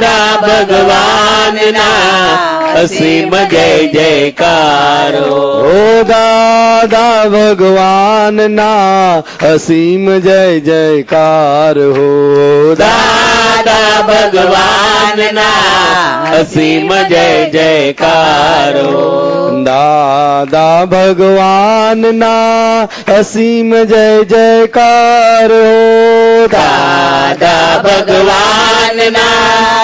દાદા ભગવાનના અસીમ જય જયકારો. ઓ દાદા ભગવાનના અસીમ જય જયકાર. હો દાદા ભગવાનના અસીમ જય જયકારો. દાદા ભગવાનના અસીમ જય જયકાર. હો દાદા ભગવાનના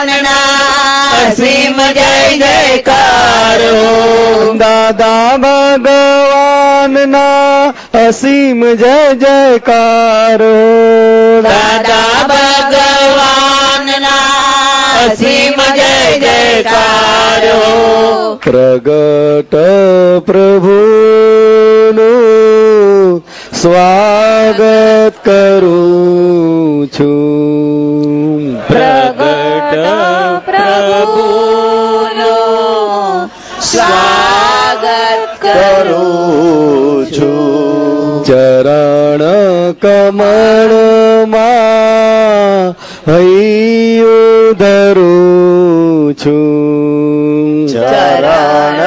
ભગવાનના અસીમ જય જયકારો. દાદા ભગવાનના અસીમ જય જયકારો. દાદા ભગવાનના અસીમ જય જયકારો. પ્રગટ પ્રભુનું સ્વાગત કરું છું. પ્રગટ પ્રભુનું સ્વાગત કરું છું. ચરણ કમળમાં હૈયું ધરું છું. ચરણ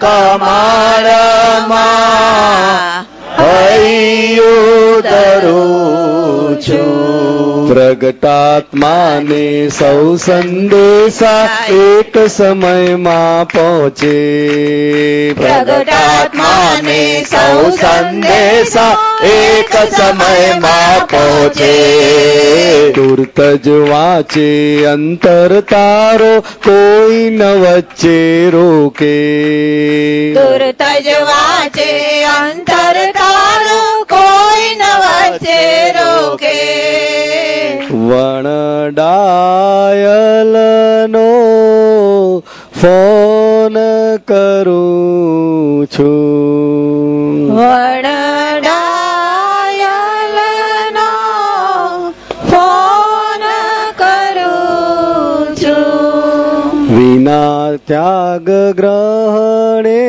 કમળમાં હૈયું ધરું છું પ્રગટાત્માને સૌ સંદેશા એક સમયમાં પહોંચે. પ્રગટાત્માને સૌ સંદેશા એક સમયમાં પહોંચે. તુરત જ વાંચે અંતર તારો કોઈ ન વચ્ચે રોકે. તુરત જ વાંચે અંતર તારો કોઈ ન વચ્ચે રોકે. વણડાયલનો ફોન કરું છું. ત્યાગ ગ્રહણે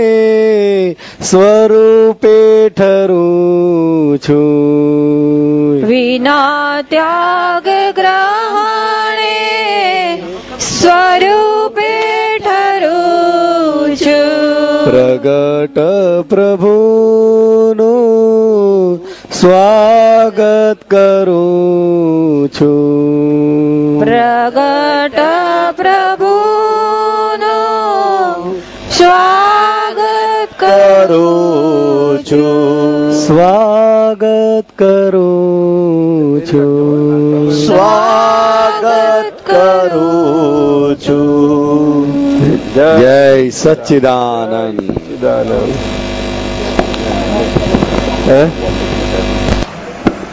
સ્વરૂપે ઠરું છું. વિના ત્યાગ ગ્રહણે સ્વરૂપે ઠરું છું. પ્રગટ પ્રભુનું સ્વાગત કરું છું. પ્રગટ પ્રભુનું સ્વાગત કરું છું. સ્વાગત કરું છું. સ્વાગત કરું છું. જય સચ્ચિદાનંદ.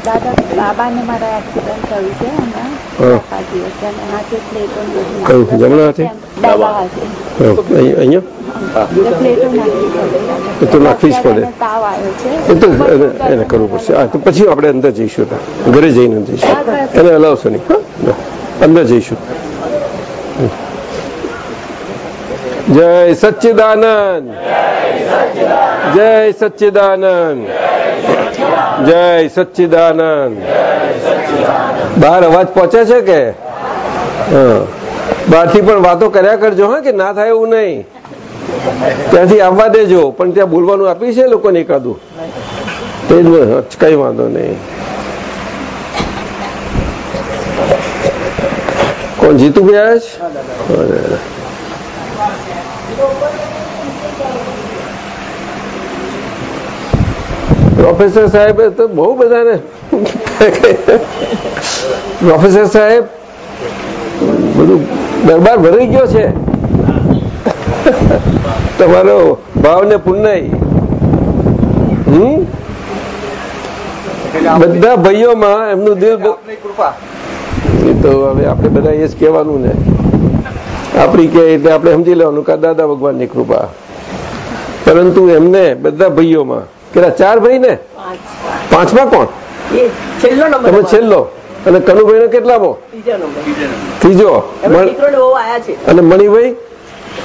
દાદા બાબાને મારા એક્સિડન્ટ થયું છે હમણાં? જમણા? હાથે અહીંયા? એ તો નાખવી જ પડે. એ તો એને એને કરવું પડશે. હા તો પછી આપણે અંદર જઈશું ઘરે જઈને જઈશું. એને હલાવશો નહીં. અંદર જઈશું. જય સચ્ચિદાનંદ. જય સચ્ચિદાનંદ. જય સચ્ચિદાનંદ. બહાર અવાજ પહોંચે છે કે? હા. બહારથી પણ વાતો કર્યા કરજો હા કે ના થાય એવું નહીં. ત્યાંથી આવવા દેજો પણ ત્યાં બોલવાનું આપી છે લોકોને એકાદું? તે જ કઈ વાંધો નહીં. કોણ જીતુભાઈ આવ્યા છે? પ્રોફેસર સાહેબ તો બહુ બધાને પ્રોફેસર સાહેબ બધું દરબાર ભરાઈ ગયો છે. તમારો ભાવ ને પુણ્ય હમ બધા ભાઈઓમાં એમનું દિલ કૃપા. એ તો હવે આપણે બધા એ જ કહેવાનું ને. આપણી કે એટલે આપણે સમજી લેવાનું કે દાદા ભગવાનની કૃપા. પરંતુ એમને બધા ભાઈઓમાં કેટલા ચાર ભાઈ ને? પાંચમા કોણ? તમે છેલ્લો. અને કનુભાઈ કેટલામો? ત્રીજો. ત્રીજો ને આયા છે. અને મણિભાઈ?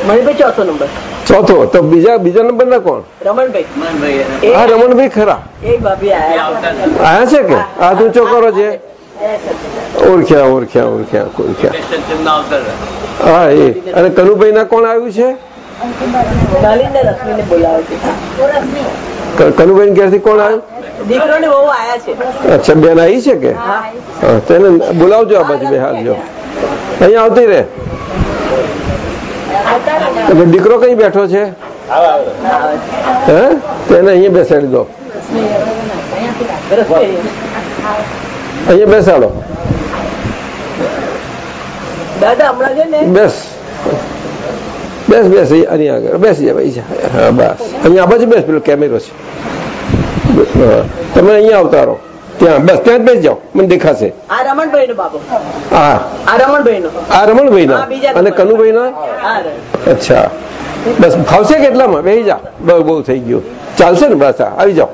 મણિભાઈ ચોથો નંબર. ચોથો તો બીજા બીજા નંબર ના કોણ? રમણભાઈ. રમણભાઈ. ખરા. આયા છે. કે? આ તું ચોકરો છે? ઓળખ્યા ઓળખ્યા ઓળખ્યા ઓળખ્યા. હા એ. અને કનુભાઈ ના કોણ આવ્યું છે? નલિનને રશ્મિને બોલાવે છે. ક- કનુભાઈ ઘેરથી કોણ આવ્યું? દીકરો ને બહુ આયા છે. અચ્છા બેન આવી છે કે? તેને બોલાવજો આ બાજુ બેહાડજો અહીંયા આવતી રે દીકરો કઈ બેઠો છે? હે? તેને અહીંયા બેસાડી દો. અહીંયા બેસાડો. બેસ. બેસ બેસ અહીં આની આગળ. બેસી જાય ભાઈ હા બસ. અહીંયા આ બાજુ બેસ પેલો કેમેરો છે. તમે અહીંયા આવતા રહો. ત્યાં બસ ત્યાં જ બેસી જાઓ. મને દેખાશે. આ રમણભાઈ નો બાબો હા. આ રમણભાઈ નો આ રમણભાઈ હા, ના અને કનુભાઈ ના અચ્છા. બસ ફાવશે કેટલામાં? બેસી જા બહુ બહુ થઈ ગયું. ચાલશે ને બસ આવી જાઓ.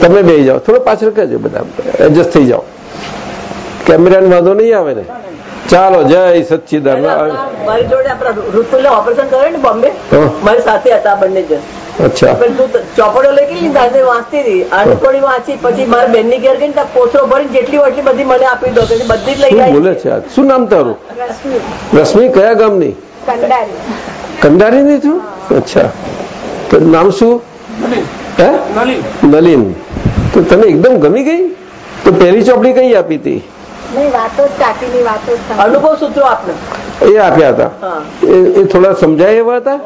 તમે બેસી જાઓ. થોડો પાછળ કરજો બધા. એડજસ્ટ થઈ જાઓ. કેમેરાનો વાંધો નહીં આવે ને? ચાલો જય સચ્ચિદાન મારી જોડે આપણા ઋતુલે ઓપરેશન કર્યું ને બોમ્બે? મારી સાથે હતા બંને જણ અચ્છા. પણ તું ચોપડો લઈ ગઈ ને વાંચતી હતી આ થોડી વાંચી પછી મારા બેનની ઘેર ગઈ પોથરો ભરીને જેટલી એટલી બધી મને આપી દો. બધી જ લઈ બોલે છે શું નામ તારું? રશ્મિ. કયા ગામની? કંડારી. ની છું? અચ્છા. તો નામ શું? હે? નલિન. તો તને એકદમ ગમી ગઈ? તો પહેલી ચોપડી કઈ આપી હતી. અનુભવ સૂત્રો આપણે એ આપ્યા હતા. એ એ થોડા સમજાય એવા હતા?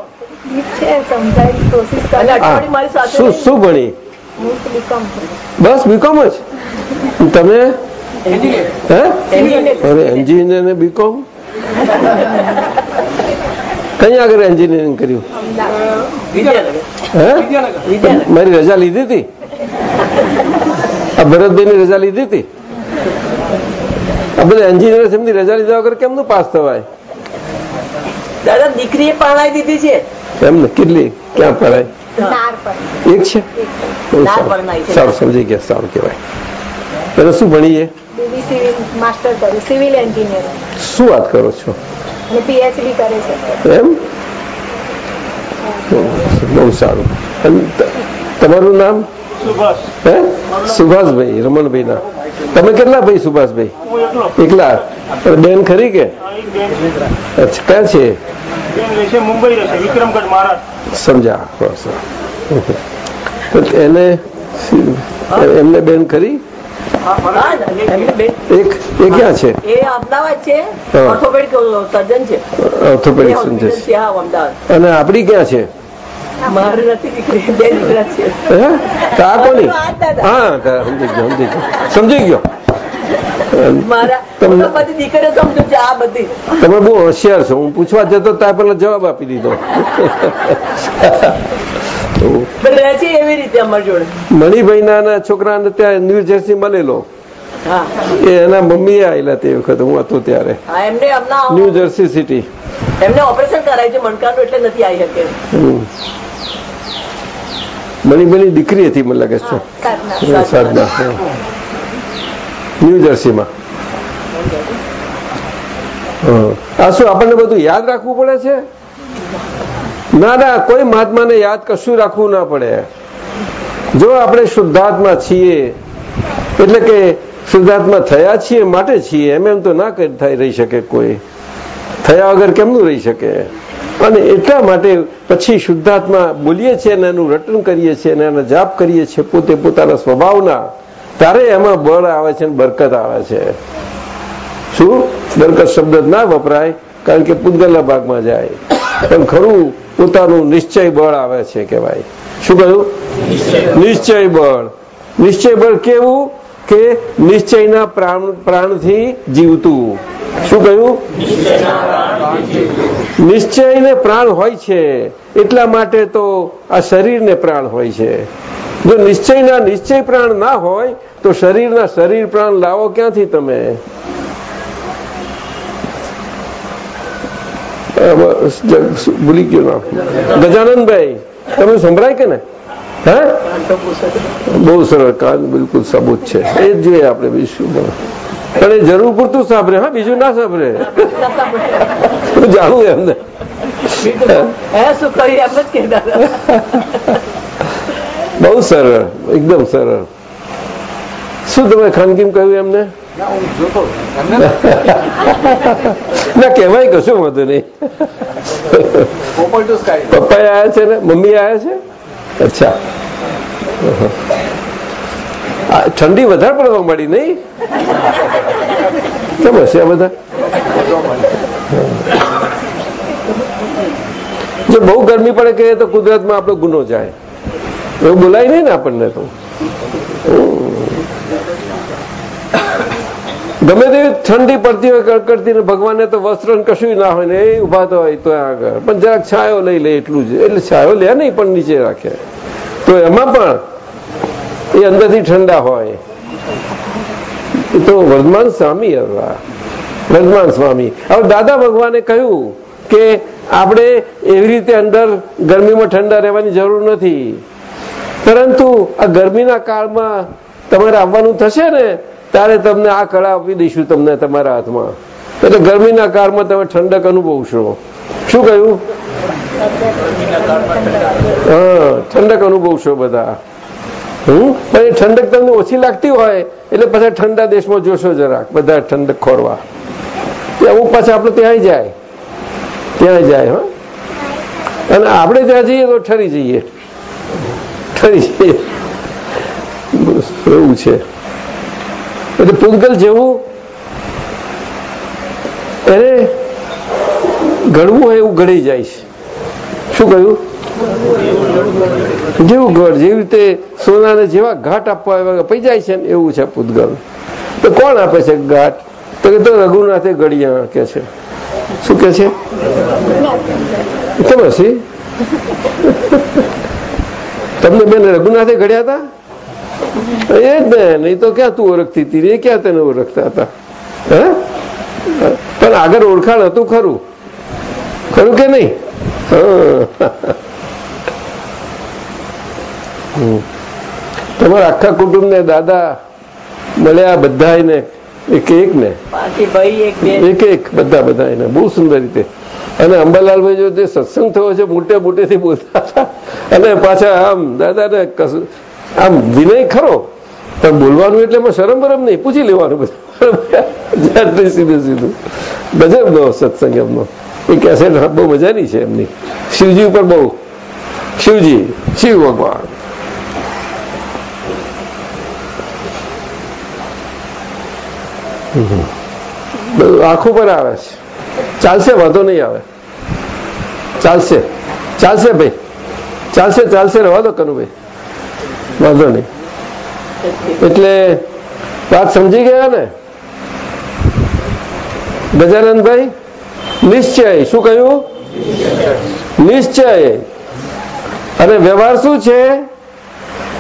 શું શું ભણી? બસ બીકોમ જ? તમે? અરે એન્જિનિયર ને બીકોમ કઈ આગળ એન્જિનિયરિંગ કર્યું? મારી રજા લીધી હતી? આ ભરતભાઈની રજા લીધી હતી? આ બધા એન્જિનિયર એમની રજા લીધા વગર કેમનું પાસ થવાય? દાદા દીકરીએ પરણાવી દીધી છે. એમને કેટલી ક્યાં પડાય? એક છે? સારું. સમજી ગયા સારું કહેવાય. એટલે શું ભણીએ? બીબી સિવિલ માસ્ટર કર્યું સિવિલ એન્જિનિયર. શું વાત કરો છો? અને પીએચડી કરે છે. એમ? બહુ સારું. તમારું નામ? હે? સુભાષભાઈ રમણભાઈ ના તમે કેટલા ભાઈ સુભાષભાઈ? એકલા? બેન ખરી કે? અચ્છા ક્યાં છે? મુંબઈ વિક્રમગઢ મહારાજ સમજા તો એને એમને બેન ખરી? એક એ ક્યાં છે? એ અમદાવાદ છે. ઓર્થોપેડિક સર્જન છે. ઓર્થોપેડિક એ છે, અને આપડી ક્યાં છે? મારે નથી દીકરી બે દીકરા છે તો આ કોની? હા સમજી ગયો સમજી સમજી તમે બહુ હોશિયાર છો. હું પૂછવા જતો ત્યાં પેલા જવાબ આપી દીધો. મણિભાઈના ના છોકરાને ત્યાં ન્યૂ જર્સી મળેલો. હા. એ એના મમ્મી આવેલા તે વખત હું હતો ત્યારે. ન્યુ ન્યૂ જર્સી સિટી એમને ઓપરેશન કરાય છે મણકાનું એટલે નથી આવી શકે. હમ. દીકરી હતી મને લાગે છે. સાધના. ન્યૂ જર્સીમાં આ શું આપણને બધું યાદ રાખવું પડે છે? ના ના કોઈ મહાત્માને યાદ કશું રાખવું ના પડે. જો આપણે શુદ્ધાત્મા છીએ એટલે કે શુદ્ધાત્મા થયા છીએ માટે છીએ એમ એમ તો ના થઈ રહી શકે કોઈ. થયા વગર કેમનું રહી શકે? અને એટલા માટે પછી શુદ્ધાત્મા બોલીએ છીએ અને એનું રટન કરીએ છીએ અને એનો જાપ કરીએ છીએ પોતે પોતાના સ્વભાવના ત્યારે એમાં બળ આવે છે અને બરકત આવે છે. શું? બરકત શબ્દ ના વપરાય કારણ કે પૂતગલના ભાગમાં જાય. પણ ખરું પોતાનું નિશ્ચય બળ આવે છે કહેવાય. શું કહ્યું? નિશ્ચય બળ. નિશ્ચય બળ કેવું? કે નિશ્ચયના પ્રાણથી જીવતું. શું કહ્યું? નિશ્ચયને પ્રાણ હોય છે, એટલા માટે તો આ શરીરને પ્રાણ હોય છે. જો નિશ્ચયના નિશ્ચય પ્રાણ ના હોય, તો શરીરના શરીર પ્રાણ લાવો ક્યાંથી તમે? ભૂલી ગયો ગજાનંદભાઈ, તમે સંભળાય કે ને બહુ સરળ કાન બિલકુલ સબૂત છે. એ જ જોઈએ આપણે બીજું પણ એ જરૂર પૂરતું સાંભળે હા બીજું ના સાંભળે. હું જાણું એમને. બહુ સરળ એકદમ સરળ. શું તમે ખાનગીમ કહ્યું એમને? ના કહેવાય કશું વાંધો નહીં. પપ્પા આવ્યા છે ને? મમ્મી આવ્યા છે? અચ્છા. ઠંડી વધારે પડવા મળી નહીં? કેમ હશે આ બધા? જો બહુ ગરમી પડે કે તો કુદરતમાં આપણો ગુનો જાય. એવું બોલાય નહીં ને આપણને તો. ગમે તેવી ઠંડી પડતી હોય કડકડતી ને તો વસ્ત્ર કશું ના હોય ને એ ઊભા તો હોય તો આગળ. પણ જરાક છાયો લઈ લે એટલું જ. એટલે છાયો લે નહીં, પણ નીચે રાખે. તો એમાં પણ એ અંદરથી ઠંડા હોય. એ તો વર્ધમાન સ્વામી હતા. વર્ધમાન સ્વામી. હવે દાદા ભગવાને કહ્યું કે આપણે એવી રીતે અંદર ગરમીમાં ઠંડા રહેવાની જરૂર નથી. પરંતુ આ ગરમીના કાળમાં તમારે આવવાનું થશે ને ત્યારે તમને આ કળા આપી દઈશું તમને તમારા હાથમાં. એટલે ગરમીના કાળમાં તમે ઠંડક અનુભવશો. શું કહ્યું? હા, ઠંડક અનુભવશો બધા. પણ એ ઠંડક તમને ઓછી લાગતી હોય, એટલે પછી ઠંડા દેશમાં જોશો જરાક, બધા ઠંડક ખોરવા. અમુક પાછા આપણે ત્યાં જાય. ત્યાં જાય, હા. અને આપણે ત્યાં જઈએ તો ઠરી જઈએ. ઠરી જઈએ. એવું છે. એટલે પૂતગલ જેવું એને ઘડવું હોય એવું ઘડી જાય છે. શું કહ્યું? જેવું ઘર જેવી રીતે સોનાને જેવા ઘાટ આપવા એવા પઈ જાય છે એવું છે પૂતગલ. તો કોણ આપે છે ઘાટ? તો કે તો રઘુનાથે ઘડિયા કે છે. શું કે છે? હસી તમને બેન રઘુનાથે ઘડ્યા હતા? એ જ ને નહીં તો ક્યાં તું ઓળખતી હતી એ ક્યાં તને ઓળખતા હતા હે પણ આગળ ઓળખાણ હતું ખરું ખરું કે નહીં તમારા આખા કુટુંબને દાદા મળ્યા બધા એને એક એક ને એક એક બધા બધા એને બહુ સુંદર રીતે અને અંબાલાલભાઈ જો જે સત્સંગ થયો છે મોટે મોટેથી બોલતા હતા અને પાછા આમ દાદાને આમ વિનય ખરો, પણ બોલવાનું એટલે એમાં શરમ બરમ નહીં. પૂછી લેવાનું બધું. સીધું સીધું ગજબનો સત્સંગ એમનો એ કેસેટ બહુ મજાની છે એમની. શિવજી ઉપર બહુ. શિવજી, શિવ ભગવાન. આંખો પર આવે છે. ચાલશે, વાંધો નહીં આવે. ચાલશે. ચાલશે ભાઈ. ચાલશે ચાલશે રહેવા દો કનુભાઈ. વાંધો નહીં. એટલે વાત સમજી ગયા ને? ગજાનંદભાઈ, નિશ્ચય, શું કહ્યું? નિશ્ચય. અને વ્યવહાર શું છે?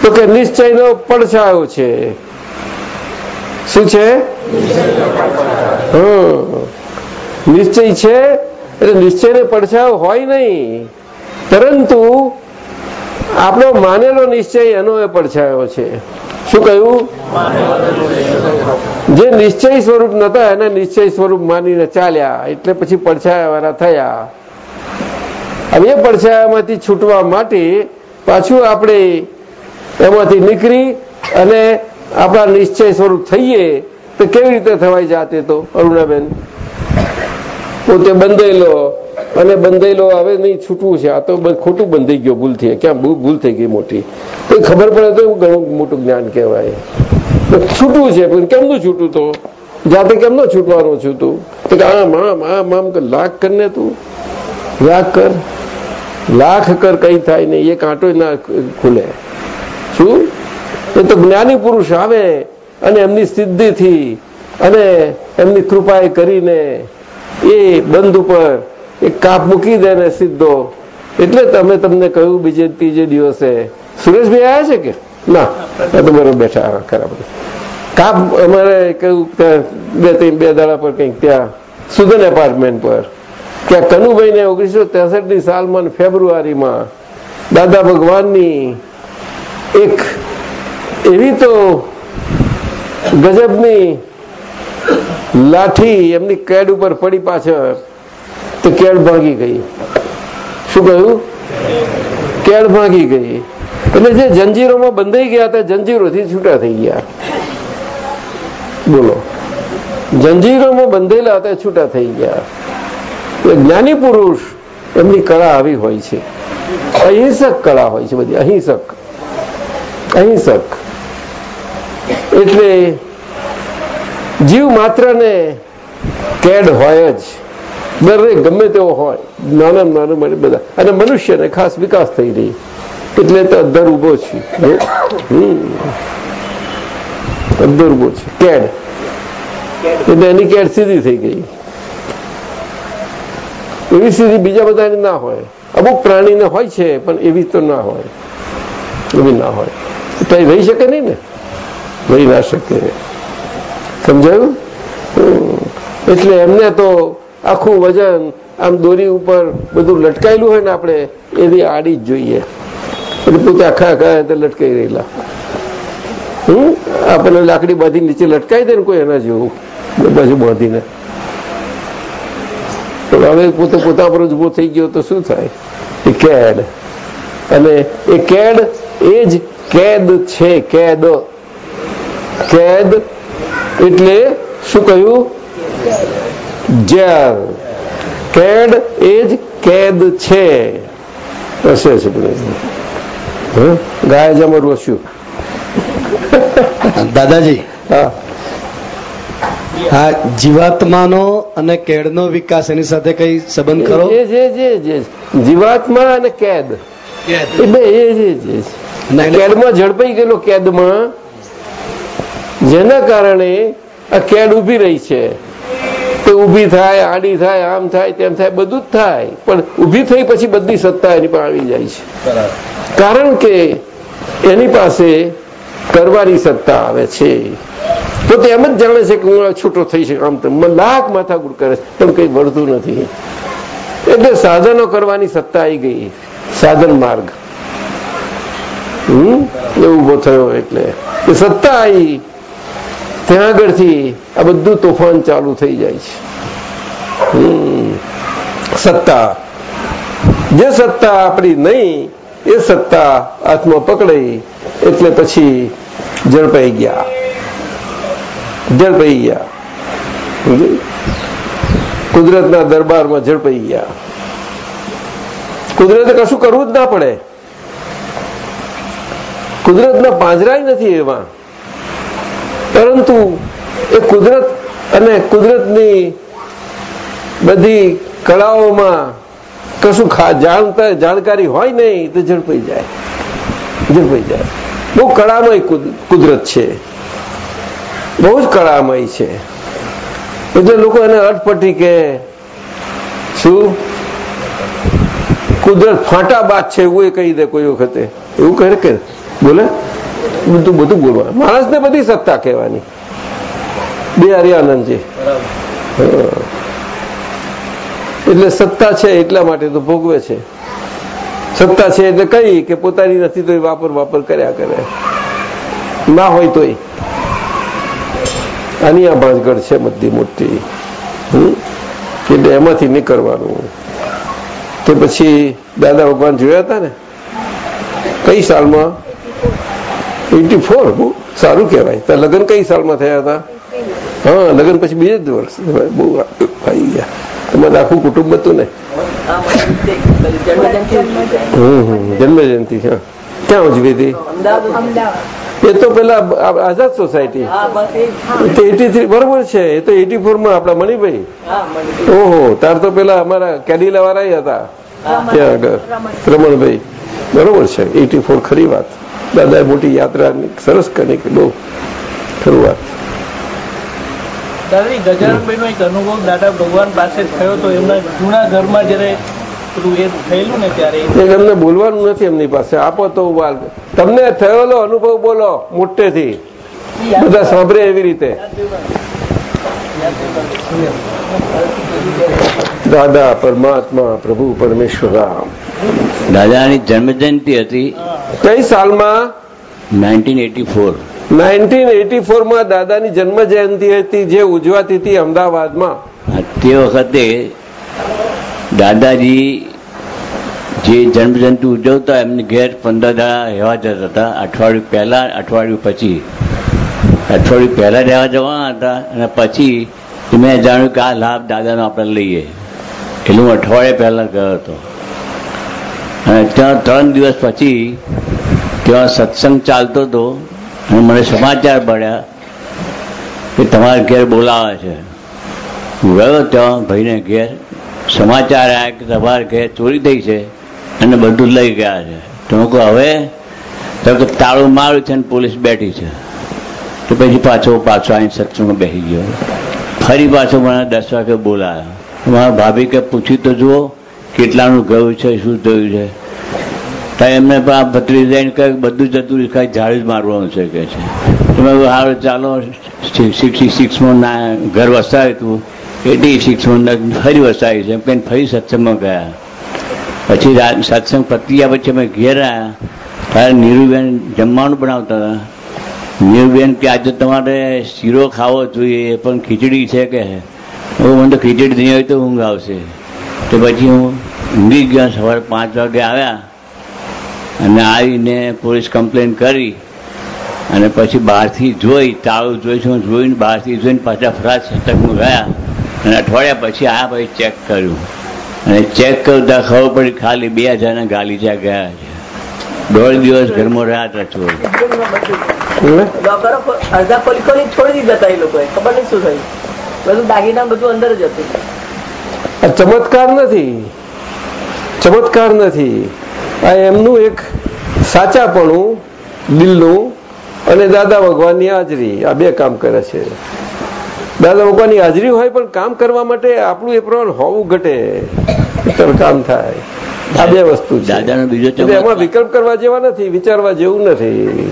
તો કે નિશ્ચયનો પડછાયો છે. શું છે? નિશ્ચય છે? એટલે નિશ્ચયને પડછાયો હોય નહીં. પરંતુ આપણો માનેલો નિશ્ચય એનો એ પડછાયો છે. શું કહ્યું? જે નિશ્ચય સ્વરૂપ નતા એને નિશ્ચય સ્વરૂપ માનીને ચાલ્યા. એટલે પછી પડછાયા થયા. હવે પડછાયામાંથી છૂટવા માટે પાછું આપણે એમાંથી નીકળી અને આપણા નિશ્ચય સ્વરૂપ થઈએ, તો કેવી રીતે થવાય જાતે તો, અરુણાબેન? પોતે બંધાયેલો અને બંધાયેલો હવે નહીં છૂટવું છે. આ તો ખોટું બંધાઈ ગયો ભૂલ થઈ ક્યાં ભૂલ થઈ ગઈ મોટી. એ ખબર પડે તો ઘણું મોટું જ્ઞાન કહેવાય. છૂટવું છે, પણ કેમનું છૂટું તો? જાતે કેમનો છૂટવાનો છું તું? તો કે આમ આમ આમ આમ લાખ કરને તું. લાખ કર. લાખ કર કઈ થાય નહીં. એ કાંટો ના ખુલે. શું? એ તો જ્ઞાની પુરુષ આવે અને એમની સિદ્ધિથી અને એમની કૃપાએ કરીને એ બંધ ઉપર એક કાપ મૂકી દે ને સીધો. એટલે તમે તમને કહ્યું બીજે ત્રીજે દિવસે. સુરેશભાઈ આવ્યા છે કે? ના બરોબર બેઠા ખરાબ કાપ અમારે કહ્યું બે ત્રણ, બે દાડા પર કંઈક ત્યાં સુદન એપાર્ટમેન્ટ પર. ત્યાં કનુભાઈને ઓગણીસો ત્રેસઠની સાલમાં ફેબ્રુઆરીમાં દાદા ભગવાનની એક એવી તો ગજબની લાઠી એમની કેડ ઉપર પડી પાછળ તો કેડ ભાગી ગઈ. શું કહ્યું? કેડ ભાગી ગઈ. એટલે જે જંજીરોમાં બંધાઈ ગયા હતા, જંજીરોથી છૂટા થઈ ગયા. બોલો. જંજીરોમાં બંધેલા હતા, છૂટા થઈ ગયા. એટલે જ્ઞાની પુરુષ એમની કળા આવી હોય છે. અહિંસક કળા હોય છે બધી, અહિંસક. અહિંસક. એટલે જીવ માત્રને કેડ હોય જ. દરેક ગમે તેવો હોય, નાના નાના મળે બધા. અને મનુષ્યને ખાસ વિકાસ થઈ રહી. એટલે તો અધર ઊભો છે. અધર ઊભો છે. કેડ. એટલે એની કેડ સીધી થઈ ગઈ. એવી સીધી બીજા બધાને ના હોય. અમુક પ્રાણીને હોય છે, પણ એવી તો ના હોય. એવી ના હોય. એ રહી શકે નહીં ને? રહી ના શકે. સમજાયું? એટલે એમને તો આખું વજન આમ દોરી ઉપર બધું લટકાયેલું હોય ને આપણે, એની આડી જ જોઈએ. પોતે આખા આખા લટકાઈ રહેલા. હમ? આપણને લાકડી બાંધી નીચે લટકાઈ દે ને કોઈ એના જેવું બાજુ બાંધીને. હવે પોતે પોતા પર ઊભો થઈ ગયો તો શું થાય? એ કેડ અને એ કેડ એ જ કેદ છે, કેદ. કેદ એટલે શું કહ્યું? જેલ કેડ એ જ કેદ છે. હશે છે ગાય જમર વસ્યું દાદાજી. હા. જીવાત્માનો અને કેડનો વિકાસ એની સાથે કઈ સંબંધ ખરો? જીવાત્મા અને કેદ. એ બે એ કેદમાં ઝડપાઈ ગયેલો કેદમાં જેના કારણે આ કેડ ઊભી રહી છે. તે ઊભી થાય આડી થાય આમ થાય તેમ થાય બધું જ થાય. પણ ઊભી થઈ પછી બધી સત્તા એની પર આવી જાય છે. કારણ કે એની પાસે કરવાની સત્તા આવે છે. તો તે એમ જ જાણે છે કે હું છૂટો થઈ શકું. આમ તો લાખ માથાકૂટ કરે છે. પણ કંઈ વળતું નથી. એટલે સાધનો કરવાની સત્તા આવી ગઈ. સાધન માર્ગ. હમ? એ ઊભો થયો એટલે. સત્તા આવી. ત્યાં આગળથી આ બધું તોફાન ચાલુ થઈ જાય છે. સત્તા. જે સત્તા આપણી નહીં, એ સત્તા હાથમાં પકડાઈ, એટલે પછી ઝડપાઈ ગયા. ઝડપાઈ ગયા? કુદરતના દરબારમાં ઝડપાઈ ગયા. કુદરતે કશું કરવું જ ના પડે. કુદરતના પાંજરાય નથી એવા. પરંતુ એ કુદરત અને કુદરતની બધી કળાઓમાં કશું જાણતા જાણકારી હોય નહીં, તો ઝડપાઈ જાય. ઝડપાઈ જાય. બહુ કળામય કુદરત છે. બહુ જ કળામય છે. એટલે લોકો એને અટપટી કે, શું? કુદરત ફાંટા બાદ છે, એવું કહી દે કોઈ વખતે. એવું કહે કે, બોલે? બધું બધું બોલવા માણસને બધી સત્તા કહેવાની. બે હરિયાનંદજી એટલે સત્તા છે એટલા માટે તો ભોગવે છે. સત્તા છે એટલે કઈ કે પોતાની નથી તો વાપર વાપર કર્યા કરે. ના હોય તોય. આની આ ભાંજગઢ છે બધી મોટી? એટલે એમાંથી નીકળવાનું. તો પછી દાદા ભગવાન જોયા હતા ને? કઈ સાલમાં? એટી ફોર સારું કહેવાય. તો લગ્ન કઈ સાલમાં થયા હતા? હા લગ્ન પછી બીજે જ વર્ષ બહુ આવી ગયા. તમારે આખું કુટુંબ હતું ને? હમ જન્મ જયંતિ હા. ક્યાં ઉજવી હતી? એ તો પેલા આઝાદ સોસાયટી. તો એટી થ્રી બરોબર છે. એ તો એટી ફોરમાં આપડા મણિભાઈ. ઓહો તાર તો પેલા અમારા કેડીલા વાળા હતા. ત્યાં આગળ. રમણભાઈ. બરોબર છે એટી ફોર ખરી વાત. દાદાએ મોટી યાત્રા સરસ કરી બહુ દાદાજી ગજાનનભાઈનો એક અનુભવ દાદા ભગવાન પાસે થયો તો એમના જૂના ઘરમાં જ્યારે પેલું એ થયેલું ને ત્યારે? એ તમને બોલવાનું નથી એમની પાસે. આપો તો તમને થયેલો અનુભવ બોલો મોટેથી. બધા સાંભળે એવી રીતે. દાદા પરમાત્મા પ્રભુ પરમેશ્વર દાદાની જન્મ જયંતિ હતી કઈ સાલમાં? Nineteen eighty four. Nineteen eighty ફોરમાં દાદાની જન્મ જયંતિ હતી જે ઉજવાતી હતી અમદાવાદમાં. તે વખતે દાદાજી જે જન્મજયંતિ ઉજવતા એમની ઘેર પંદર દાડા રહેવા જતા હતા. અઠવાડિયું પહેલા અઠવાડિયું પછી. અઠવાડિયું પહેલા રહેવા જવાના હતા અને પછી મેં જાણ્યું કે આ લાભ દાદાનો આપણે લઈએ. એટલે હું અઠવાડિયે પહેલા ગયો હતો. અને ત્યાં ત્રણ દિવસ પછી ત્યાં સત્સંગ ચાલતો હતો અને મને સમાચાર મળ્યા કે તમારા ઘેર બોલાવે છે. હું ગયો ત્યાં ભાઈને ઘેર, સમાચાર આવ્યા કે તમારા ઘેર ચોરી થઈ છે અને બધું લઈ ગયા છે. તો હું કહું, હવે તો તાળું માર્યું છે અને પોલીસ બેઠી છે. તો પછી પાછો પાછો આવીને સત્સંગમાં બેસી ગયો. ફરી પાછો મને દસ વાગે બોલાયો. મારા ભાભી કે પૂછ્યું તો જુઓ કેટલાનું ગયું છે, શું થયું છે. તો એમને પણ આ ભત્રી જઈને કહે બધું જતું ખાલી ઝાડુ જ મારવાનું છે કે છે. તમે હાલ ચાલો સિક્સટી સિક્સમાં ના, ઘર વસાવ્યું હતું એટી સિક્સમાં ફરી વસાવી છે. એમ કહીને ફરી સત્સંગમાં ગયા. પછી સત્સંગ ગયા પછી અમે ઘેર આવ્યા ત્યારે નીરુબેન જમવાનું બનાવતા હતા. નીરુબેન કે, આજે તમારે શીરો ખાવો જોઈએ પણ ખીચડી છે કે હું મને તો ખીચડી નહીં આવી તો ઊંઘ આવશે. તો પછી હું ઊંઘી ગયા સવારે પાંચ વાગે આવ્યા અને આવીને પોલીસ કમ્પ્લેન કરી અને પછી બહારથી જોઈ તાળું જોઈશું જોઈને બહારથી જોઈને પાછા ફરાજ સતકમાં ગયા અને અઠવાડિયા પછી આ પછી ચેક કર્યું. અને ચેક કરતા ખબર પડી ખાલી બે હજારના ગાલીચા ગયા છે. દોઢ દિવસ ઘરમાં રહ્યા હતા ચોર. અડધા છોડી દીધા હતા એ લોકોએ. ખબર નહીં શું થયું. બધું દાગીના બધું અંદર જ હતું. આ ચમત્કાર નથી. ચમત્કાર નથી. આ એમનું એક સાચાપણું દિલનું અને દાદા ભગવાનની હાજરી. આ બે કામ કરે છે. દાદા ભગવાનની હાજરી હોય પણ કામ કરવા માટે આપણું એ પ્રમાણ હોવું ઘટે. તો કામ થાય. આ બે વસ્તુ છે. દાદાનો બીજો એટલે એમાં વિકલ્પ કરવા જેવા નથી વિચારવા જેવું નથી.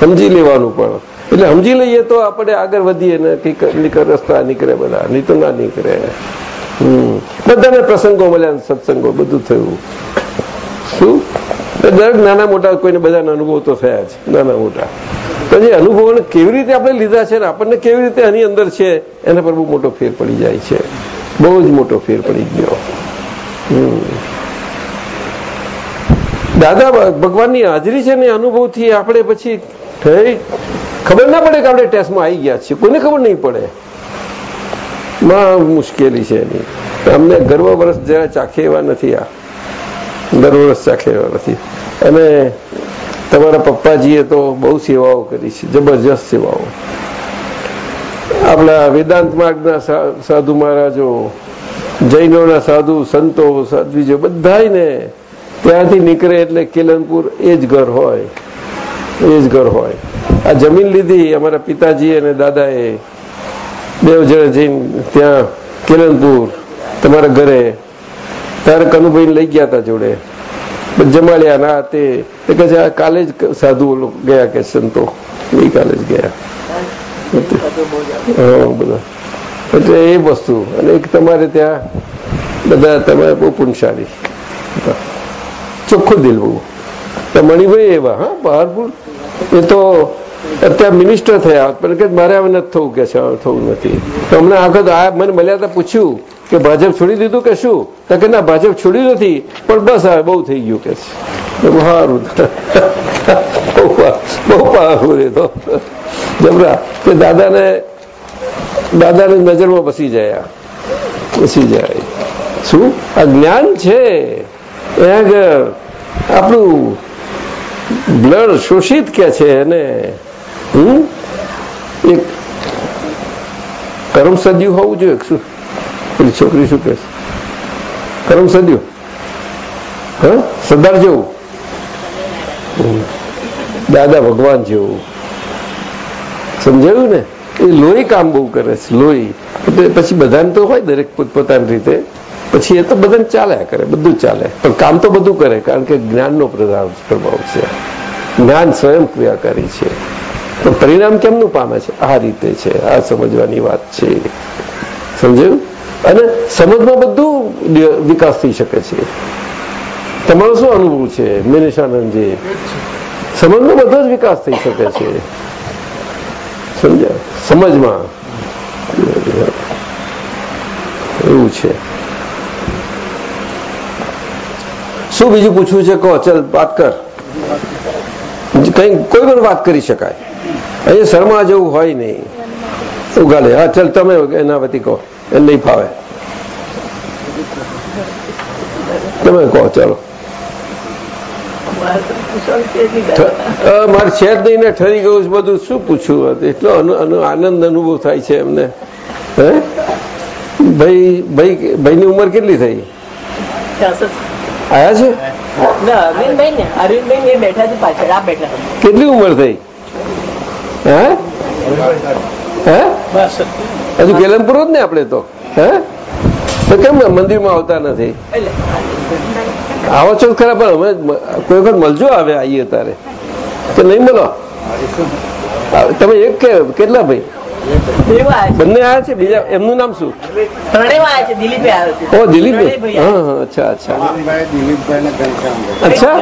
સમજી લેવાનું પણ. એટલે સમજી લઈએ તો આપણે આગળ વધીએ ને કંઈક રસ્તા નીકળે બધા, નહીં તો ના નીકળે. બધાને પ્રસંગો મળ્યા સત્સંગો, બધું થયું. શું? દરેક નાના મોટા કોઈને બધાના અનુભવ તો થયા છે નાના મોટા. પછી અનુભવોને કેવી રીતે આપણે લીધા છે ને, આપણને કેવી રીતે આની અંદર છે, એના પર બહુ મોટો ફેર પડી જાય છે. બહુ જ મોટો ફેર પડી ગયો. દાદા, ભગવાનની હાજરી છે ને અનુભવથી આપણે પછી થઈ? ખબર ના પડે કે આપણે ટેસ્ટમાં આવી ગયા છીએ. કોઈને ખબર નહીં પડે. મુશ્કેલી છે એની. અમને ગર્વ વર્ષ જરા ચાખે એવા નથી આ. ગર્વ વર્ષ ચાખે એવા નથી. અને તમારા પપ્પાજીએ તો બહુ સેવાઓ કરી છે. જબરજસ્ત સેવાઓ. આપણા વેદાંત માર્ગના સાધુ મહારાજો, જૈનોના સાધુ, સંતો, સાધ્વીજો બધાને ત્યાંથી નીકળે એટલે કેલનપુર એ જ ઘર હોય. એ જ ઘર હોય. આ જમીન લીધી અમારા પિતાજી અને દાદાએ બે જણા જઈને ત્યાં કિરણપુર તમારા ઘરે ત્યારે કનુભાઈ લઈ ગયા હતા જોડે. જમાડ્યા ના તે. કહે છે આ કાલે જ સાધુ ગયા કે સંતો? એ કાલે જ ગયા. હા બધા. એટલે એ વસ્તુ. અને એક તમારે ત્યાં બધા તમે બહુ પુણશાળી ચોખ્ખું દિલ બહુ. તો મણિભાઈ એવા, હા, પાવરફુલ. એ તો અત્યારે મિનિસ્ટર થયા, પણ કે મારે હવે નથી થવું કે છે થવું નથી. તો હમણાં આગળ આ મને મળ્યા હતા પૂછ્યું કે ભાજપ છોડી દીધું કે શું? તો કે ના, ભાજપ છોડ્યું નથી, પણ બસ હવે બહુ થઈ ગયું કે છે. સારું. બહુ પા- પાવરફુલ એ તો. જબરા, કે દાદાને દાદાને નજરમાં બસી જાય. બસી જાય. શું? આ જ્ઞાન છે. એ આગળ આપણું બ્લડ શોષિત કે છે એને? એક કરમ સદ્યું હોવું જોઈએ શું? છોકરી શું કે છે? કરમ સદ્યું હા? સરદાર જેવું? દાદા ભગવાન જેવું. સમજાયું ને? એ લોહી કામ બહુ કરે છે, લોહી. એટલે પછી બધાને તો હોય દરેક પોતપોતાની રીતે. પછી એ તો બધા ચાલ્યા કરે, બધું ચાલે. પણ કામ તો બધું કરે, કારણ કે જ્ઞાનનો પ્રભાવ પ્રભાવ છે. જ્ઞાન સ્વયં ક્રિયાકારી છે. પણ પરિણામ કેમનું પામે છે? આ રીતે છે, આ સમજવાની વાત છે. સમજ્યું? અને સમજમાં બધું વિકાસ થઈ શકે છે. તમારો શું અનુભવ છે, મિનેશાનંદજી? સમજનો બધો જ વિકાસ થઈ શકે છે. સમજ્યા? સમજમાં. એવું છે. શું બીજું પૂછવું છે? કહો, ચલ, વાત કર. કઈ, કોઈ પણ વાત કરી શકાય. અહીંયા શર્મા જેવું હોય નહીં. ઉગાલે હા, ચલ, તમે એના વતી કહો. એ નહીં ફાવે. તમે કહો, ચાલો. મારે છે જ નહીં ને, ઠરી ગયું છે બધું. શું પૂછવું? એટલો આનંદ અનુભવ થાય છે એમને. હે? ભાઈ ભાઈ, ભાઈની ઉંમર કેટલી થઈ? આયા છે? અરવિંદભાઈ ને અરવિંદભાઈ એ બેઠા છે પાછળ આ બેઠા કેટલી ઉંમર થઈ? હે? હે? હજુ કેલમપુર જ ને આપણે તો? હે? તો કેમ મંદિરમાં આવતા નથી? આવો છો ખરા પણ અમે કોઈ વખત મળજો આવે આવીએ તારે. કે નહીં મળો? તમે એક કેટલા ભાઈ? બંને આવ્યા છે? બીજા એમનું નામ શું? ઓ દિલીપ? હા હા અચ્છા અચ્છા. અચ્છા?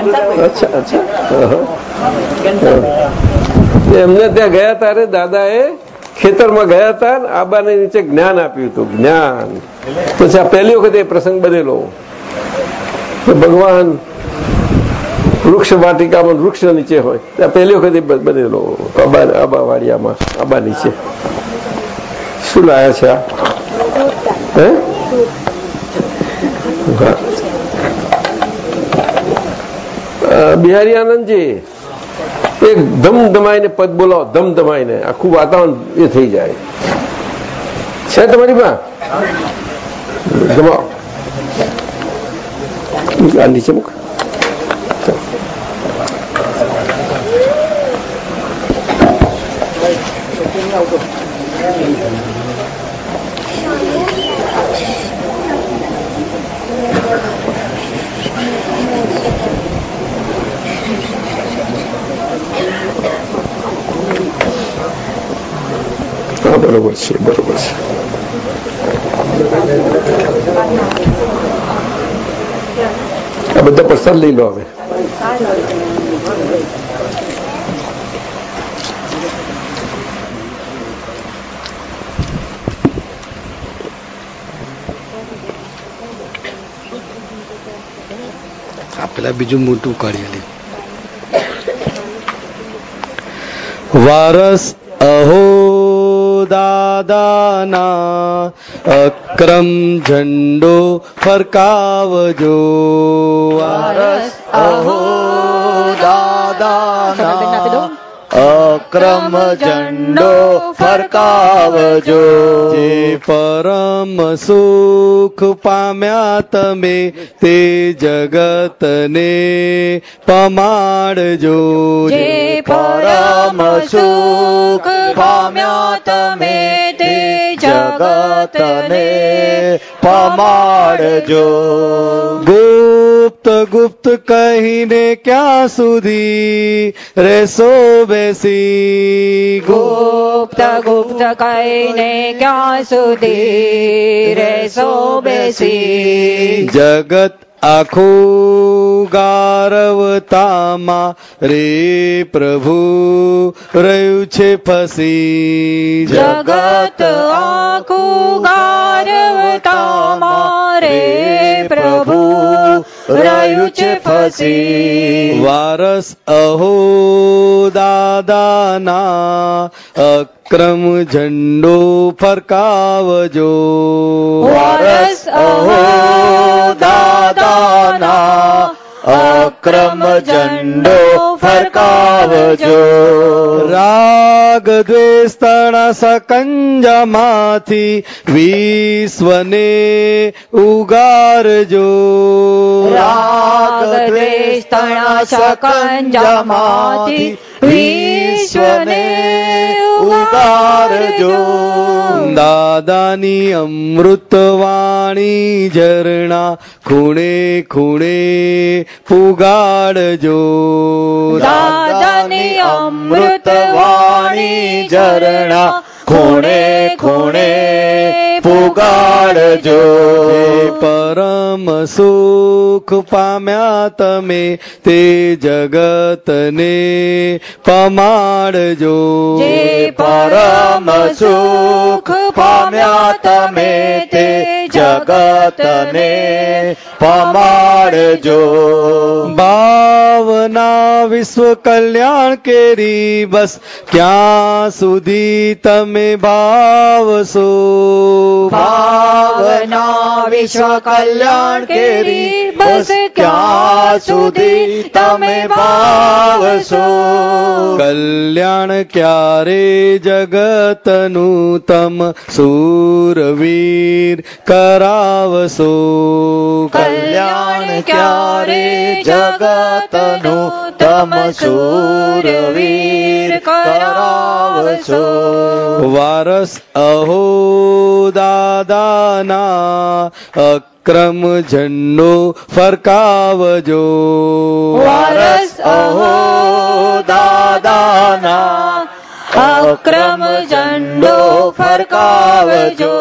અચ્છા અચ્છા. એમને ત્યાં ગયા તારે દાદાએ ખેતરમાં ગયા હતા ને આબાને નીચે જ્ઞાન આપ્યું હતું જ્ઞાન. પછી આ પહેલી વખત એ પ્રસંગ બનેલો. ભગવાન વૃક્ષ વાટિકામાં વૃક્ષ નીચે હોય. ત્યાં પહેલી વખત બનેલો. આબા આબા વાડિયામાં આબા નીચે શું લાયા છે આ? હે? બિહારી આનંદજી, એક ધમધમાઈને પદ બોલાવો, ધમધમાઈને. આખું વાતાવરણ એ થઈ જાય. છે તમારી પા નીચે મૂક હા બરોબર છે બરોબર છે. આ બધા પ્રસાદ લઈ લો હવે. આ બીજું મોટું કાઢી વારસ અહો દાદાના અક્રમ ઝંડો ફરકાવજો. વારસ અહો દાદાના અક્રમ ઝંડો ફરકાવજો. જે પરમ સુખ પામ્યા તમે તે જગતને પમાડજો. જે પરમ સુખ પામ્યા તમે તે જગતને પમાડજો. ગુપ્ત ગુપ્ત કહીને ક્યાં સુધી રેસો બેસી ગુપ્ત ગુપ્ત કહીને ક્યાં સુધી રેસો બેસી જગત આખું ગારવતામાં રે પ્રભુ રહ્યું છે ફસી જગત આખું ગારવતામાં રે પ્રભુ રહ્યું છે ફસી. વારસ અહો દાદાના. અક્રમ ઝંડો ફરકાવજો. વારસ અહો દાદાના. અક્રમ ઝંડો ફરકાવજો. રાગ દ્વેષના સકંજામાંથી વિશ્વને ઉગારજો. રાગ દ્વેષ તણા શકંજામાંથી વિશ્વને ઉગારજો દાદાની અમૃતવાણી ઝરણા ખૂણે ખૂણે પુગાડજો દાદાની અમૃતવાણી ઝરણા ખૂણે ખૂણે પુગાડજો. પરમ સુખ પામ્યા તમે તે જગતને પમાડજો. પરમ સુખ પામ્યા તમે તે જગતને પમાડજો. ભાવના વિશ્વ કલ્યાણ કેરી બસ. ક્યાં સુધી તમે ભાવશો? ભાવના વિશ્વ કલ્યાણ કેરી બસ ક્યાં સુધી તમે ભાવશો? કલ્યાણ ક્યારે જગતનું તમ સુરવીર કરાવશો? કલ્યાણ ક્યારે જગતનું તમ સુરવીર કરાવશો? વારસ અહો દાદાના અક્રમ ઝંડો ફરકાવજો. વારસ અહો દાદાના અક્રમ ઝંડો ફરકાવજો.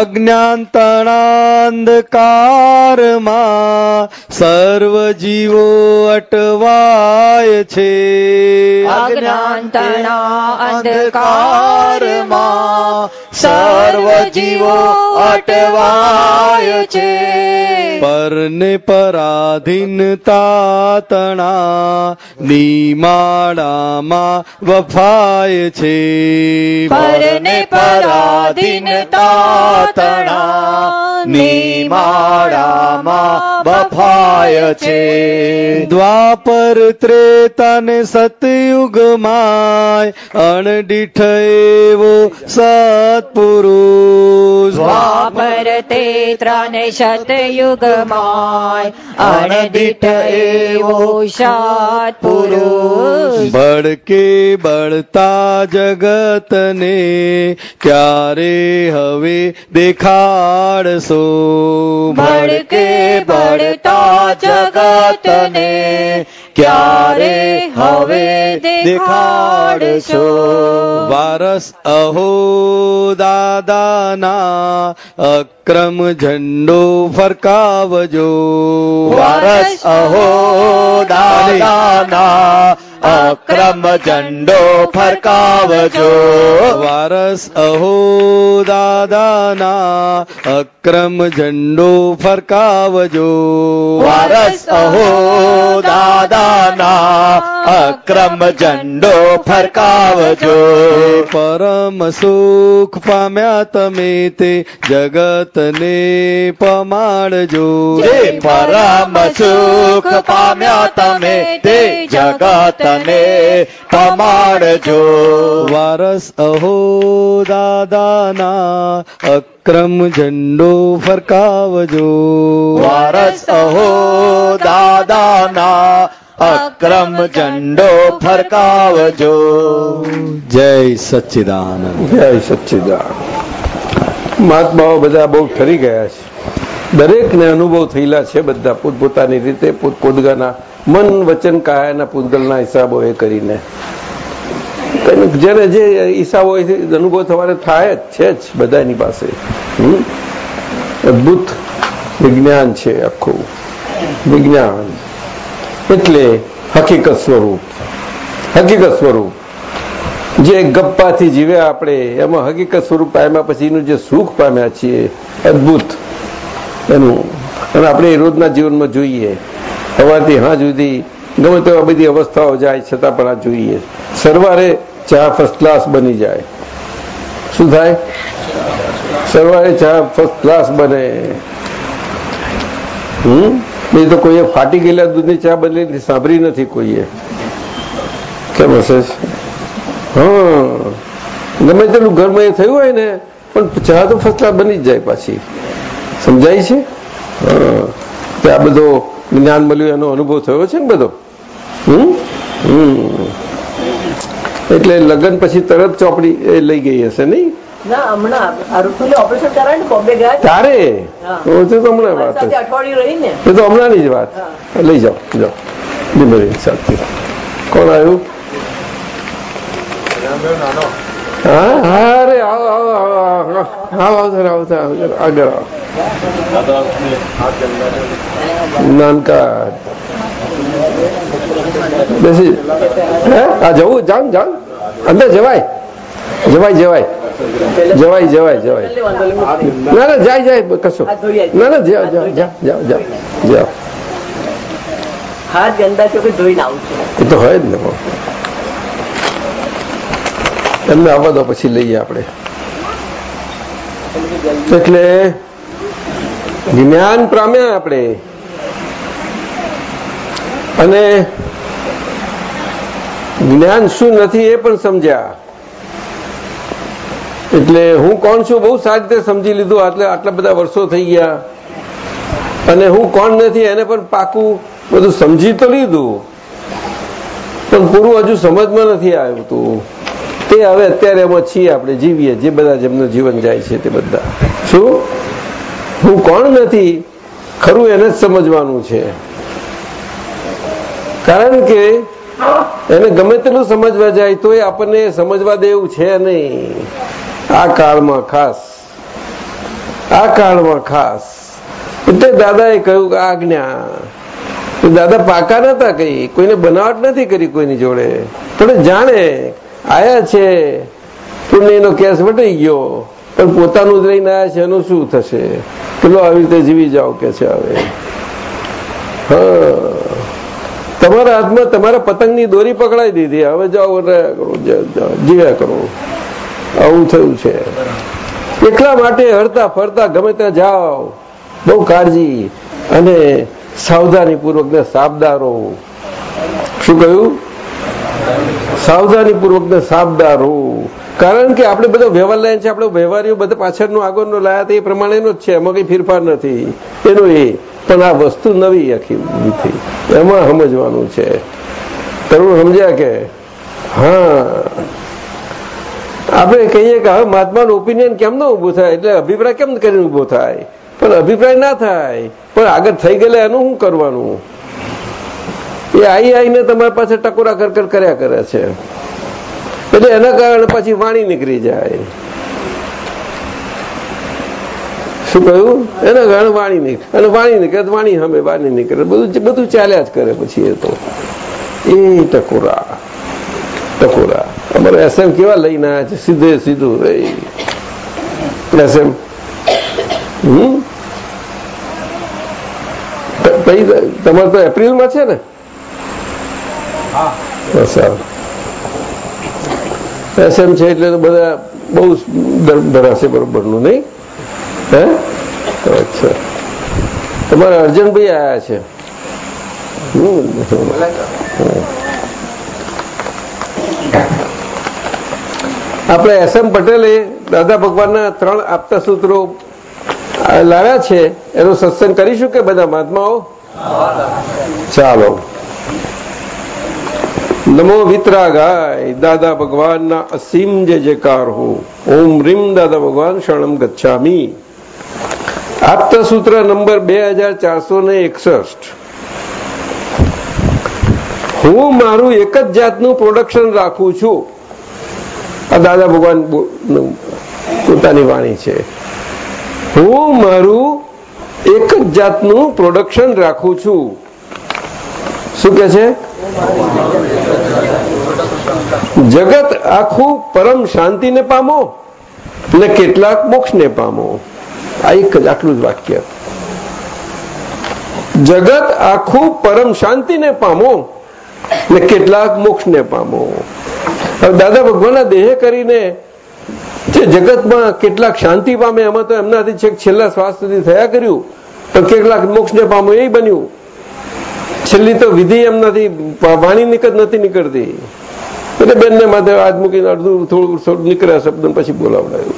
અજ્ઞાનતણાંધકારમાં સર્વ જીવો અટવાય છે. અજ્ઞાનતણા અંધકારમાં સર્વ જીવો અટવાય છે. પરને પરાધીનતા તણા નીમાડામાં વફાય છે. પરને પરાધીનતા તણા નિમાળામાં બફાય છે. દ્વાપર ત્રેતાને સતયુગમાય અણડીઠ એવો સત્પુરુષ. દ્વાપર તેત્રાને શતયુગમાય અણદીઠ એવો સત્પુરુષ. પુરુષ ભડકે બળતા જગતને ક્યારે હવે દેખાડશો? ભડકે ભડતા જગતને ક્યારે હવે દેખાડશો? વારસ અહો દાદાના અક્રમ ઝંડો ફરકાવજો. વારસ અહો દાદાના અક્રમ ઝંડો ફરકાવજો. વારસ અહો દાદાના અક્રમ ઝંડો ફરકાવજો. વારસ અહો દાદાના અક્રમ ઝંડો ફરકાવજો. પરમ સુખ પામ્યા તમે તે જગતને પમાડજો. પરમ સુખ પામ્યા તમે તે જગતને પમાડજો વારસ અહો દાદાના અક્રમ ઝંડો ફરકાવજો. વારસ અહો દાદાના અક્રમ ઝંડો ફરકાવજો. જય સચ્ચિદાનંદ. જય સચ્ચિદાનંદ. મહાત્માઓ બધા બહુ ઠરી ગયા છે. દરેકને અનુભવ થયેલા છે બધા પોતપોતાની રીતે પોતપોતગાના મન વચન કાયાના પૂતગલના હિસાબો એ કરીને. જેને જે હિસાબો અનુભવ થવાને થાય જ, છે જ બધાની પાસે. અદભુત વિજ્ઞાન છે આખું. વિજ્ઞાન. એટલે હકીકત સ્વરૂપ. હકીકત સ્વરૂપ. જે ગપ્પાથી જીવ્યા આપણે, એમાં હકીકત સ્વરૂપ પામ્યા પછીનું જે સુખ પામ્યા છીએ, અદભુત. એનું. અને આપણે રોજના જીવનમાં જોઈએ. સવારથી હા સુધી ગમે તેવા બધી અવસ્થાઓ જાય, છતાં પણ આ જોઈએ. સરવારે ચા ફર્સ્ટ ક્લાસ બની જાય. શું થાય? સરવારે ચા ફર્સ્ટ ક્લાસ બને. હમ? નહીં તો કોઈએ ફાટી ગયેલા દૂધની ચા બદલી સાંભળી નથી કોઈએ. કેમ હશે? હા. ગમે તેનું ઘરમાં એ થયું હોય ને, પણ ચા તો ફર્સ્ટ ક્લાસ બની જ જાય પાછી. સમજાય છે? હા. આ બધો જ્ઞાન મળ્યું એનો અનુભવ થયો છે ને બધો? એટલે લગ્ન પછી તરત ચોપડી એ લઈ ગઈ હશે નહીં? ના હમણાં. આ ઋતુને ઓપરેશન કરાય ને બોમ્બે ગયા હતા. તારે? તો હમણાં વાત એ તો હમણાંની જ વાત. લઈ જાઓ જાઓ. સાથે. કોણ આવ્યું? હા હા અરે આવો આવો આવો. આવો આવો સર આવો સર આગળ આવો નાનકા બેસી હે આ જવું અંદર જવાય જવાય જવાય જવાય જવાય. ના ના જાય જાય કશો. ના ના જાઓ જાઓ જાઓ જાઓ હાથ ગંદા ચોકે ધોઈને આવું એ તો હોય જ ને. એમને આવવા દો, પછી લઈએ આપણે એટલે જ્ઞાન પામ્યા આપણે. અને જ્ઞાન શું નથી એ પણ સમજ્યા. એટલે હું કોણ છું બહુ સારી રીતે સમજી લીધું. આટલે આટલા બધા વર્ષો થઈ ગયા. અને હું કોણ નથી એને પણ પાકું બધું સમજી તો લીધું. પણ પૂરું હજુ સમજમાં નથી આવ્યું તું. તે હવે અત્યારે એમાં છીએ આપણે, જીવીએ. જે બધા જેમનું જીવન જાય છે તે બધા. શું? હું કોણ નથી? ખરું એને જ સમજવાનું છે. કારણ કે એને ગમે તેટલું સમજવા જાય તો આપણને સમજવા દેવું છે નહીં. આ કાળમાં ખાસ. આ કાળમાં ખાસ. એટલે દાદાએ કહ્યું કે આજ્ઞા દાદા પાકા નતા કઈ? કોઈને બનાવટ નથી કરી કોઈની જોડે. પણ જાણે આયા છે. પુણ્યનો કેસ વટાઈ ગયો. પણ પોતાનું જ લઈને આવ્યા છે, એનું શું થશે? પેલો આવી રીતે જીવી જાઓ કે છે હવે? તમારા હાથમાં તમારા પતંગની દોરી પકડાઈ દીધી. હવે જાઓ કરો, જીવ્યા કરો. આવું થયું છે. એટલા માટે હરતા ફરતા ગમે ત્યાં જાઓ. બહુ કાળજી અને સાવધાની પૂર્વક ને સાબદારો. શું કહ્યું? સાવધાની પૂર્વક ને સાબદારો કારણ કે આપણે બધા વ્યવહાર લાઈન છે, આપણે વ્યવહારીઓ બધા પાછળનો આગળનો લાયા એ પ્રમાણેનો જ છે, એમાં કઈ ફેરફાર નથી. એનો એ. પણ આ વસ્તુ નવી આખી એમાં સમજવાનું છે. તરુણ સમજ્યા કે? હા. આપણે કહીએ કે હવે મહાત્માનો ઓપિનિયન કેમ ન ઊભો થાય? એટલે અભિપ્રાય કેમ કરીને ઊભો થાય? પણ અભિપ્રાય ના થાય. પણ આગળ થઈ ગયેલા એનું શું કરવાનું? એ આઈ આઈને તમારી પાસે ટકોરા કરકર કર કર્યા કરે છે. એટલે એના કારણે પછી વાણી નીકળી જાય. શું કહ્યું? એના કારણે વાણી નીકળે અને વાણી નીકળે વાણી હમે, વાણી નીકળે. બધું બધું ચાલ્યા જ કરે પછી એ તો. એ ટકોરા ટકોરા. અમારે એસએમ કેવા લઈને આવ્યા છે? સીધે સીધું એસએમ. હમ? તમારે તો એપ્રિલમાં છે ને? સારું. એસએમ છે એટલે બધા બહુ ભરાશે બરોબરનું નહીં? હે? અચ્છા. તમારા અર્જનભાઈ આવ્યા છે. આપણે એસ એમ પટેલે દાદા ભગવાનના ત્રણ આપતા સૂત્રો લાવ્યા છે. એનો સત્સંગ કરીશું કે બધા મહાત્માઓ ચાલો. નમો વિતરાગાય દાદા ભગવાનના અસીમ જય જયકાર હો ઓમ રીમ દાદા ભગવાન શરણમ ગચ્છામી સૂત્ર નંબર બે હજાર ચારસો ને એકસઠ હું મારું એક જ જાતનું પ્રોડક્શન રાખું છું. આ દાદા ભગવાન પોતાની વાણી છે. હું મારું એક જ જાતનું પ્રોડક્શન રાખું છું. શું કે છે? જગત આખું પરમ શાંતિને પામો ને કેટલાક મોક્ષને પામો. આ એક જ આટલું જ વાક્ય. જગત આખું પરમ શાંતિને પામો ને કેટલાક મોક્ષને પામો. હવે દાદા ભગવાનના દેહ કરીને જે જગતમાં કેટલાક શાંતિ પામે, એમાં તો એમનાથી છેક છેલ્લા શ્વાસ સુધી થયા કર્યું, પણ કેટલાક મોક્ષને પામો એ બન્યું. છેલ્લી તો વિધિ એમનાથી વાણી નીકળ નથી નીકળતી. એટલે બેનને માથે હાથ મૂકીને અડધું થોડું થોડું નીકળ્યા શબ્દ પછી બોલાવડાયું.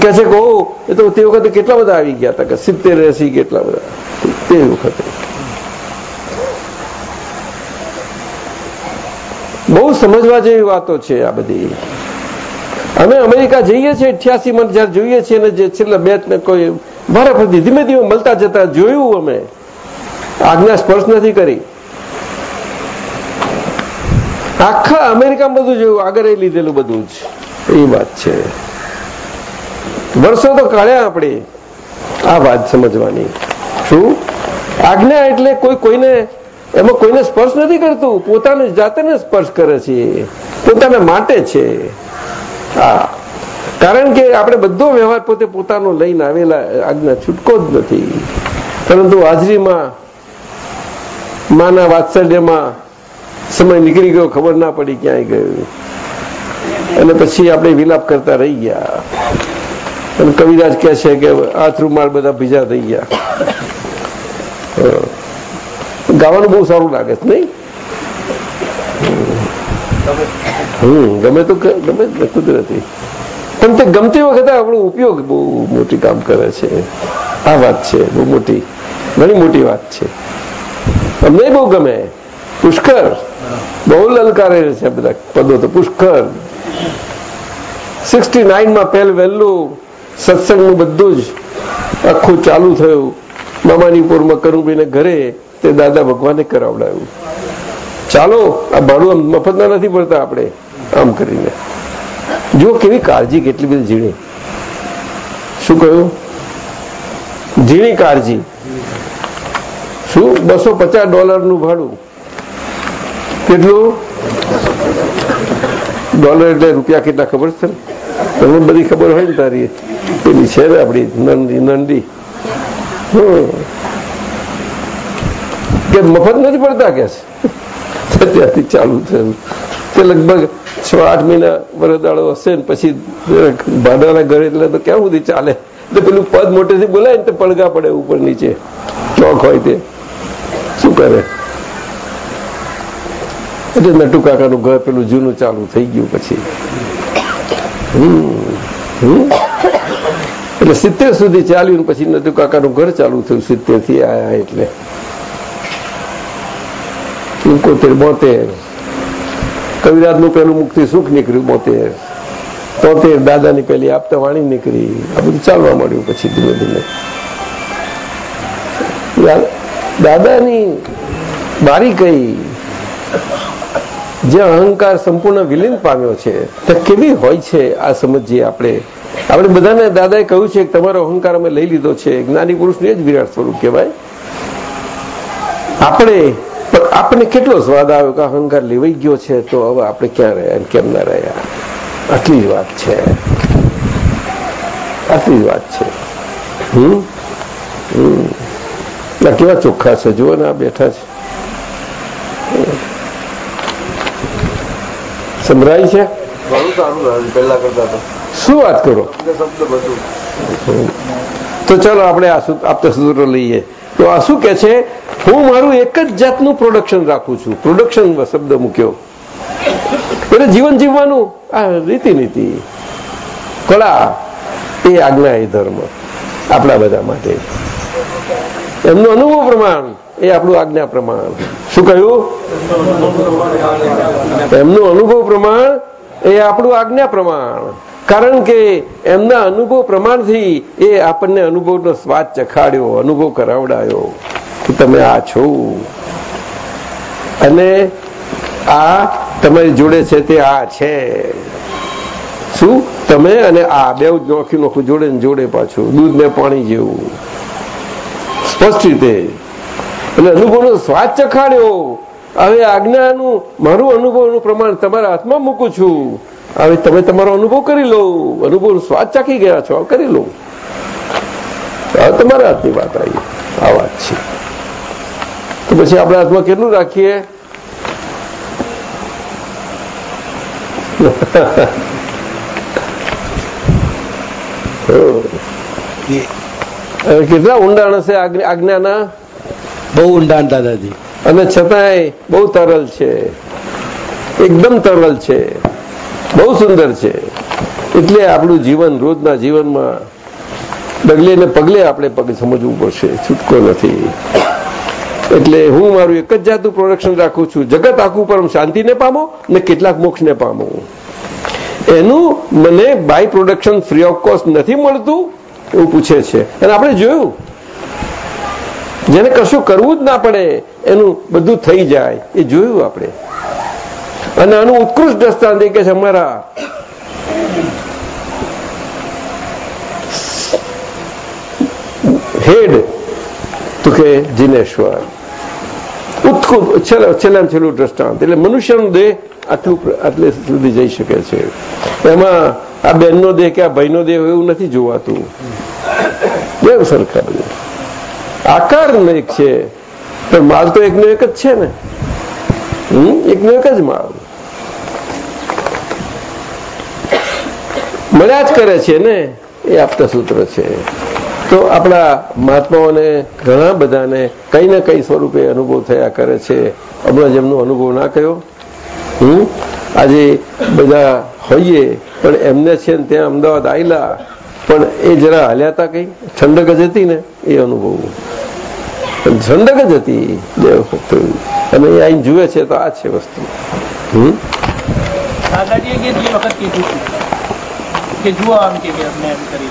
કે છે કહો એ તો તે વખતે કેટલા બધા આવી ગયા હતા કે સિત્તેર, એસી કેટલા બધા. તે વખતે. બહુ સમજવા જેવી વાતો છે આ બધી. અમે અમેરિકા જઈએ છીએ અઠ્યાસી માં જયારે જોઈએ છીએ ને જે છેલ્લા બે ને કોઈ, મારા પ્રતિ ધીમે ધીમે મળતા જતા જોયું અમે. આજ્ઞા સ્પર્શ નથી કરી. આખા અમેરિકામાં બધું જોયું આગળ એ લીધેલું બધું જ. એ વાત છે. વર્ષો તો કાઢ્યા આપણે. આ વાત સમજવાની. શું? આજ્ઞા એટલે કોઈ કોઈને, એમાં કોઈને સ્પર્શ નથી કરતું. પોતાને જાતને સ્પર્શ કરે છે. પોતાના માટે છે. હા. કારણ કે આપણે બધો વ્યવહાર પોતે પોતાનો લઈને આવેલા, આજ્ઞા છૂટકો જ નથી. પરંતુ હાજરીમાં, માના વાત્સલ્યમાં સમય નીકળી ગયો, ખબર ના પડી ક્યાંય ગયું. અને પછી આપણે વિલાપ કરતા રહી ગયા. અને કવિરાજ કહે છે કે હાથ રૂમાલ બધા ભીજા થઈ ગયા. ગાવાનું બહુ સારું લાગે છે, નહીં? હમ, ગમે તો ગમે કુદરતી. પણ તે ગમતી વખતે આપણો ઉપયોગ બહુ મોટી કામ કરે છે. આ વાત છે, બહુ મોટી, ઘણી મોટી વાત છે. અમને બહુ ગમે. પુષ્કર. બહુ લલકારે છે બધા પદો તો, પુષ્કર. સિક્સટી નાઇનમાં પહેલ વહેલું, સત્સંગનું બધું જ આખું ચાલુ થયું. મામાની પૂરમાં કરુંભાઈને ઘરે તે દાદા ભગવાને કરાવડાવ્યું. ચાલો, આ ભાડું આમ મફતના નથી પડતા આપણે, આમ કરીને. જો કેવી કાળજી, કેટલી બધી ઝીણી. શું કહ્યું? ઝીણી કાળજી. શું? બસો પચાસ ડોલરનું ભાડું. કેટલું? ડોલર એટલે રૂપિયા કેટલા ખબર છે? તમને બધી ખબર હોય ને તારી. પેલી છે ને આપણી નંદી નંદી. કે મફત નથી પડતા કે છે? ત્યાંથી ચાલુ થયું તે લગભગ છ, આઠ મહિના વરદાળો હશે ને પછી ભાડાના ઘરે એટલે તો ક્યાં સુધી ચાલે? એટલે પેલું પદ મોટેથી બોલાય ને તો પડઘા પડે ઉપર નીચે. ચોક હોય તે. શું કરે? એટલે નટુ કાકાનું ઘર પેલું જૂનું ચાલુ થઈ ગયું પછી. એટલે સિત્તેર સુધી ચાલ્યું પછી નટુ કાકાનું ઘર ચાલુ થયું, સિત્તેરથી આયા એટલે. એકોતેર, બોતેર. કવિરાજનું પેલું મુક્તિ સુખ નીકળ્યું, બોતેર. તોતેર, દાદાની પેલી આપતા વાણી નીકળી. આ બધું ચાલવા મળ્યું પછી ધીમે ધીમે. દાદાની બારી કઈ? જે અહંકાર સંપૂર્ણ વિલીન પામ્યો છે, તે કેવી હોય છે આ સમજીએ આપણે? આપણે બધાને દાદાએ કહ્યું છે કે તમારો અહંકાર અમે લઈ લીધો છે. જ્ઞાની પુરુષને જ વિરાટ સ્વરૂપ કહેવાય. આપણે આપણને કેટલો સ્વાદ આવ્યો કે અહંકાર લેવાઈ ગયો છે, તો હવે આપણે ક્યાં રહ્યા કેમ ના રહ્યા? આટલી જ વાત છે. આટલી જ વાત છે. હમ? હમ. કેવા ચોખ્ખા છે. જુઓ ને, આ બેઠા છે. સંભળાય છે? પહેલા કરતા તો. શું વાત કરો? તો ચાલો આપણે આપતા સૂત્રો લઈએ. તો આ શું કે છે? હું મારું એક જ જાતનું પ્રોડક્શન રાખું છું. પ્રોડક્શન શબ્દ મૂક્યો. એટલે જીવન જીવવાનું આ રીતિ નીતિ કળા એ આજ્ઞા એ ધર્મ આપણા બધા માટે. એમનું અનુભવ પ્રમાણ. એ આપણું આજ્ઞા પ્રમાણ. શું કહ્યું? એમનું અનુભવ પ્રમાણ એ આપણું આજ્ઞા પ્રમાણ. કારણ કે એમના અનુભવ પ્રમાણથી એ આપણને અનુભવનો સ્વાદ ચખાડ્યો, અનુભવ કરાવડાયો કે તમે આ છો. અને આ તમારી જોડે છે તે આ છે. શું? તમે અને આ બે નોખી નોખું જોડે ને જોડે પાછું દૂધ ને પાણી જેવું. સ્પષ્ટ રીતે. એટલે અનુભવનો સ્વાદ ચખાડ્યો. હવે આજ્ઞાનું મારું અનુભવનું પ્રમાણ તમારા હાથમાં મૂકું છું. હવે તમે તમારો અનુભવ કરી લો. અનુભવ સ્વાદ ચાખી ગયા છો. કરી લો. તમારા હાથની વાત આવી. આ વાત છે. તો પછી આપણા હાથમાં કેટલું રાખીએ? કેટલા ઊંડાણ હશે આજ્ઞાના? બહુ ઊંડાણ દાદાજી. અને છતાંય બહુ તરલ છે. એકદમ તરલ છે. બહુ સુંદર છે. એટલે આપણું જીવન રોજના જીવનમાં ડગલે ને પગલે આપણે પગ સમજવું પડશે. છૂટકો નથી. એટલે હું મારું એક જ જાતનું પ્રોડક્શન રાખું છું. જગત આખું પરમ શાંતિને પામો ને કેટલાક મોક્ષને પામો. એનું મને by production free of cost નથી મળતું એવું પૂછે છે. અને આપણે જોયું જેને કશું કરવું જ ના પડે, એનું બધું થઈ જાય. એ જોયું આપણે. અને આનું ઉત્કૃષ્ટ દ્રષ્ટાંત કે છે અમારા. હેડ, તો કે જિનેશ્વર. છેલ્લું દ્રષ્ટાંત. એટલે મનુષ્યનો દેહ આટલું આટલે સુધી જઈ શકે છે. એમાં આ બેનનો દેહ કે આ ભાઈનો દેહ એવું નથી જોવાતું. બેવ સરખા આકાર એક છે. પણ માલ તો એકનો એક જ છે ને. હમ? એકનો એક જ માલ. મળ્યા જ કરે છે ને, એ આપતા સૂત્ર છે. તો આપણા મહાત્માઓને ઘણા બધાને કઈ ને કઈ સ્વરૂપે અનુભવ થયા કરે છે. હમણાં જેમનો અનુભવ ના કયો હમ? આજે બધા હોઈએ, પણ એમને છે ત્યાં અમદાવાદ આવેલા પણ એ જરા હાલ્યા હતા કઈ? ઠંડક જ હતી ને એ અનુભવ. ઠંડક જ હતી બે વખત. અને એ અહીં જુએ છે તો આ છે વસ્તુ. હમ? દાદાજીએ કે જે વખત કીધું હતું કે જુઓ આમ કે કે અમને એમ કરી.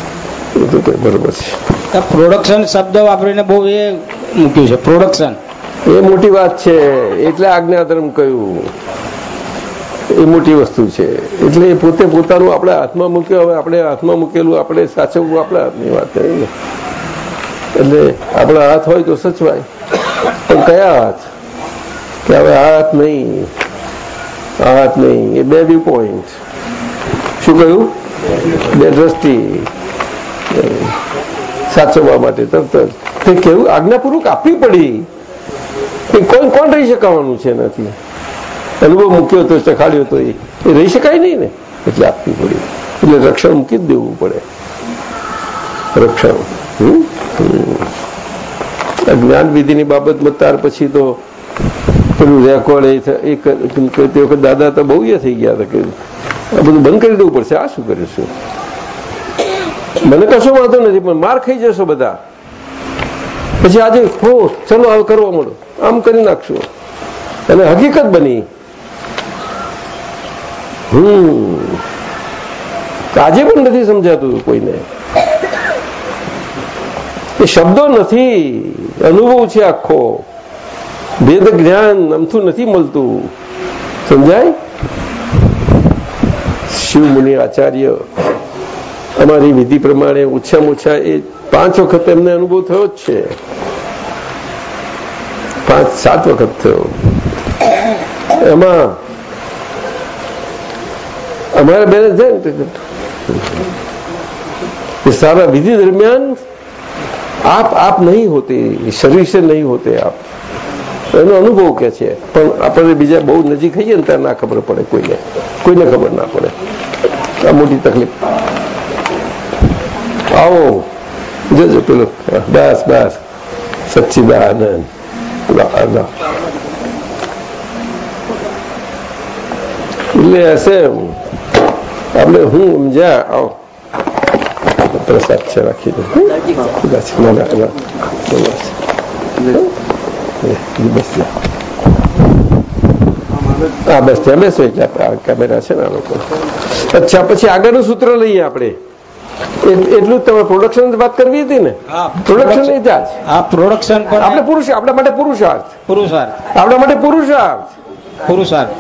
એ તો કઈ બરોબર છે. પ્રોડક્શન શબ્દ વાપરીને બહુ એ મૂક્યું છે પ્રોડક્શન. એ મોટી વાત છે એટલે આજ્ઞાધર્મ કહ્યું. એ મોટી વસ્તુ છે. એટલે એ પોતે પોતાનું આપણે હાથમાં મૂક્યું હવે આપણે હાથમાં મૂકેલું, આપણે સાચવવું, આપણા હાથની વાત કરી ને એટલે આપણા હાથ હોય તો સચવાય. પણ કયા હાથ? કે હવે આ હાથ નહીં, આ હાથ નહીં, એ બે વ્યૂ પોઈન્ટ શું કહ્યું? બે દ્રષ્ટિ. સાચવવા માટે તરત જ. કેવું? આજ્ઞાપૂર્વક આપવી પડી. એ કોઈ, કોણ રહી શકાવાનું છે નથી અનુભવ મૂક્યો હતો, ચખાડ્યો હતો એ. રહી શકાય નહીં ને. એટલે આપવી પડે. એટલે રક્ષણ મૂકી જ દેવું પડે. રક્ષણ. જ્ઞાન વિધિની બાબતમાં ત્યાર પછી તો દાદા તો બહુ એ થઈ ગયા આ બધું બંધ કરી દેવું પડશે. આ શું કરીશું મને કશો વાંધો નથી, પણ માર ખાઈ જશો બધા. પછી આજે હો ચલો હાલ કરવા મળો આમ કરી નાખશું. અને હકીકત બની. હમ. આજે પણ નથી સમજાતું કોઈને. એ શબ્દો નથી, અનુભવ છે આખો. ભેદ જ્ઞાન અમથું નથી મળતું. સમજાય? શિવ મુનિ આચાર્ય, અમારી વિધિ પ્રમાણે ઓછામાં ઓછા એ પાંચ વખત એમને અનુભવ થયો જ છે. પાંચ, સાત વખત થયો. એમાં અમારા બેને છે. ને સારા વિધિ દરમિયાન આપ આપ નહીં હોતી શરીર से નહીં હોતે આપ. એનો અનુભવ કે છે. પણ આપણે બીજા બહુ નજીક થઈએ ને ત્યારે ના ખબર પડે કોઈને. કોઈને ખબર ના પડે. આ મોટી તકલીફ. આવો. જોજો પેલો. બસ બસ. સચ્ચિદાનંદ. એટલે હશે. આપણે હું સમજ્યા આવો પ્રસાદ છે રાખી દો. હા બસ ત્યાં બેસો એટલે કેમેરા છે ને આ લોકો અચ્છા પછી આગળનું સૂત્ર લઈએ આપણે એટલું જ તમારે પ્રોડક્શન વાત કરવી હતી ને પ્રોડક્શન નહીં ત્યાં આ પ્રોડક્શન આપણે પુરુષ આપણા માટે પુરુષાર્થ પુરુષાર્થ આપણા માટે પુરુષાર્થ પુરુષાર્થ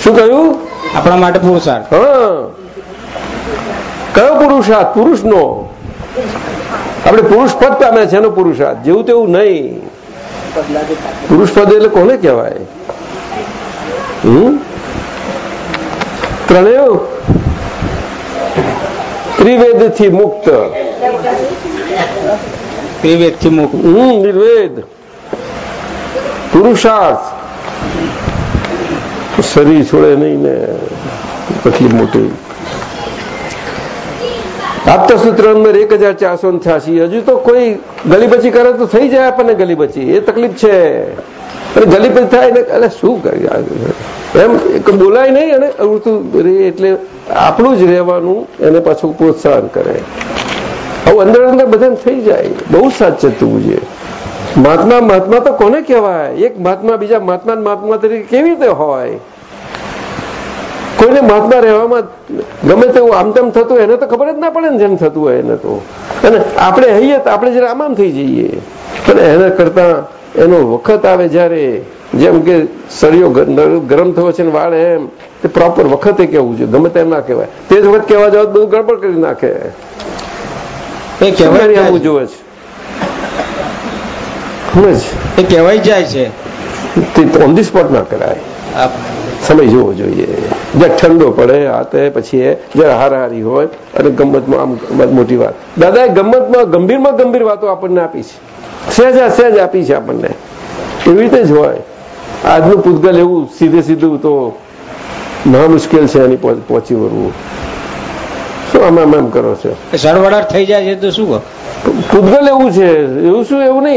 શું કહ્યું આપણા માટે પુરુષાર્થ હા કયો પુરુષાર્થ? પુરુષનો. આપણે પુરુષ પદ પામ્યા છે એનો પુરુષાર્થ. જેવું તેવું નહીં. પુરુષ પદ એટલે કોને કહેવાય? હમ? ત્રણેય? ત્રિવેદથી મુક્ત. ત્રિવેદથી મુક્ત. હમ નિર્વેદ. પુરુષાર્થ. શરીર છોડે નહીં ને કેટલી મોટી. આપતા સૂત્ર નંબર એક હજાર ચારસો છ્યાસી. હજુ તો કોઈ ગલીબચી કરે તો થઈ જાય આપણને ગલીબચી. એ તકલીફ છે. ગલીબચી થાય ને એટલે શું કરી એમ બોલાય નહીં અને અવતું રે એટલે આપણું જ રહેવાનું એને પાછું પ્રોત્સાહન કરે. આવું અંદર અંદર બધાને થઈ જાય. બહુ સાચતું છે મહાત્મા મહાત્મા તો કોને કહેવાય? એક મહાત્મા બીજા મહાત્મા મહાત્મા તરીકે કેવી રીતે હોય? કોઈને મહાત્મા રહેવામાં ગમે તેવું આમ તેમ થતું એને તો ખબર જ ના પડે ને જેમ થતું હોય એને તો. અને આપણે હઈએ તો આપણે જરા આમ આમ થઈ જઈએ પણ એના કરતા એનો વખત આવે જ્યારે જેમ કે સળિયો ગરમ થયો છે ને વાળ એમ તે પ્રોપર વખતે કેવું જોઈએ ગમે તેમ ના કહેવાય. તે જ વખત કહેવા જાવ બધું ગડબડ કરી નાખે. એ કહેવાય આવું જોવે છે? સમજ એ કહેવાય જાય છે. તે ઓન ધી સ્પોટ ના કરાય. સમય જોવો જોઈએ. જ્યાં ઠંડો પડે તે પછી એ જરા હારાહારી હોય અને ગમતમાં આમ મોટી વાત. દાદાએ ગમતમાં ગંભીરમાં ગંભીર વાતો આપણને આપી છે. સહેજ સહેજ આપી છે આપણને. એવી રીતે જ હોય. આજનું પૂતગલ એવું સીધે સીધું તો મહા મુશ્કેલ છે એની પહોંચ- વળવું. શું આમ આમ એમ કરો છો? એ થઈ જાય છે તો શું પૂતગલ એવું છે. એવું શું એવું નહીં.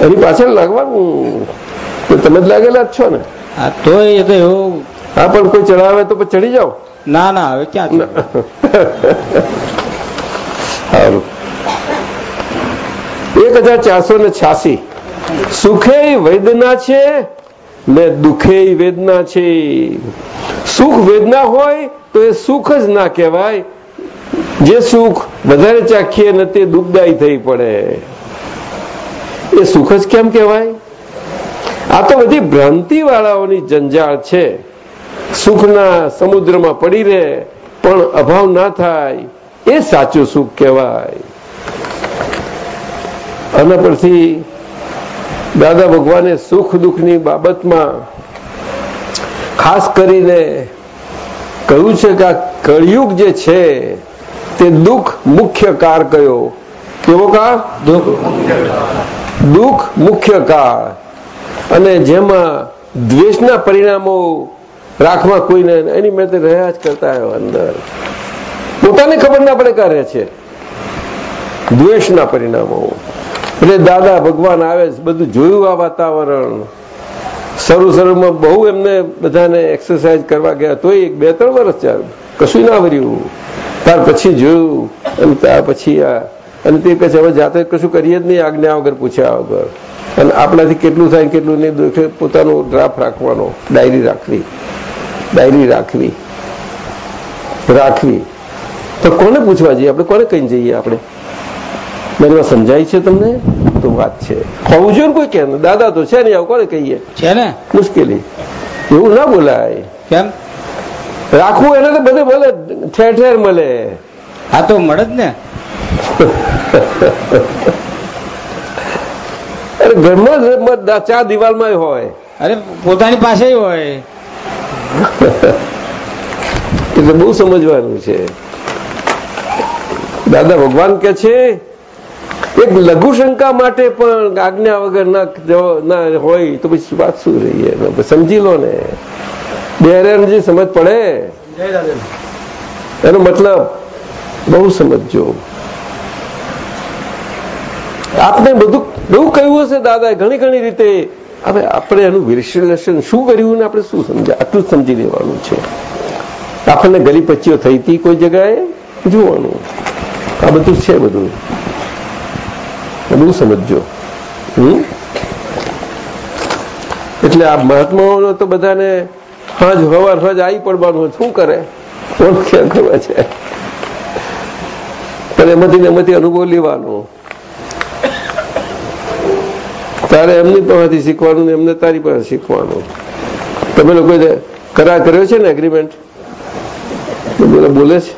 એની પાછળ લાગવાનું. તો તમે જ લાગેલા જ છો ને. આ તો એ તો એવું હા પણ કોઈ ચડાવે તો ચડી જાઓ. ના ના હવે ક્યાં સારું એક હજાર ચારસો ને છ્યાસી. સુખે વેદના છે ને દુઃખે વેદના છે. સુખ વેદના હોય તો એ સુખ જ ના કહેવાય. જે સુખ વધારે ચાખીએ ને તે દુઃખદાયી થઈ પડે. એ સુખ જ કેમ કહેવાય? આ તો બધી ભ્રાંતિ વાળાઓની જંજાળ છે. સુખના સમુદ્રમાં પડી રહે પણ અભાવ ના થાય એ સાચું સુખ કહેવાય. આના પરથી દાદા ભગવાને સુખ દુઃખની બાબતમાં ખાસ કરીને કહ્યું છે કે આ કળિયુગ જે છે તે દુઃખ મુખ્ય કાર કયો? કેવો કાળ? દુઃખ દુઃખ મુખ્ય કાળ. અને જેમાં દ્વેષના પરિણામો રાખવા કોઈને એની મેં રહ્યા જ કરતા અંદર. પોતાને ખબર ના પડે કરે છે. દ્વેષના પરિણામો. એટલે દાદા ભગવાન આવે બધું જોયું આ વાતાવરણ. શરૂ શરૂમાં બહુ એમને બધાને એક્સરસાઇઝ કરવા ગયા, તોય એક બે ત્રણ વર્ષ ચાલ કશું ના વર્યું. ત્યાર પછી જોયું અને ત્યાર પછી આ અને તે કહે છે હવે જાતે કશું કરીએ જ નહીં આજ્ઞા વગર પૂછ્યા વગર. અને આપણાથી કેટલું થાય કેટલું નહીં પોતાનો ડ્રાફ્ટ રાખવાનો ડાયરી રાખવી. ડાયરી રાખવી. રાખવી. તો કોને પૂછવા જઈએ? આપણે કોને કહીને જઈએ આપણે? મને સમજાય છે તમને? તો વાત છે. હોવું જોઈએ કોઈ કે? દાદા તો છે નહીં આવું કોને કહીએ? છે ને? મુશ્કેલી. એવું ના બોલાય. કેમ? રાખવું એને તો બધે ભલે ઠેર ઠેર મળે. આ તો મળે જ ને. અરે ઘરમાં જ ચાર દિવાલમાં હોય. અરે પોતાની પાસે હોય. એટલે બહુ સમજવાનું છે. દાદા ભગવાન કે છે એક લઘુ શંકા માટે પણ આજ્ઞા વગર ના હોય તો પછી વાત શું રહી સમજી લો ને. બેરેનજી સમજ પડે. એનો મતલબ બહુ સમજજો. આપને બધું બહુ કહ્યું હશે દાદા, ઘણી ઘણી રીતે. હવે આપણે એનું વિશ્લેષણ શું કર્યું ને આપણે શું સમજ્યા આટલું સમજી લેવાનું છે. આપણને ગલી પચ્ચીઓ થઈ હતી કોઈ જગાએ જોવાનું આ બધું છે બધું. બધું સમજો? એટલે આ મહાત્માઓનો તો બધાને હજ હવાર હજ આવી પડવાનું શું કરે? કોણ ક્યાં છે પણ એમાંથી ને એમાંથી અનુભવ લેવાનો. તારે એમની પાસેથી શીખવાનું ને એમને તારી પાસે શીખવાનું. તમે લોકો કરાર કર્યો છે ને એગ્રીમેન્ટ બોલે બોલે છે?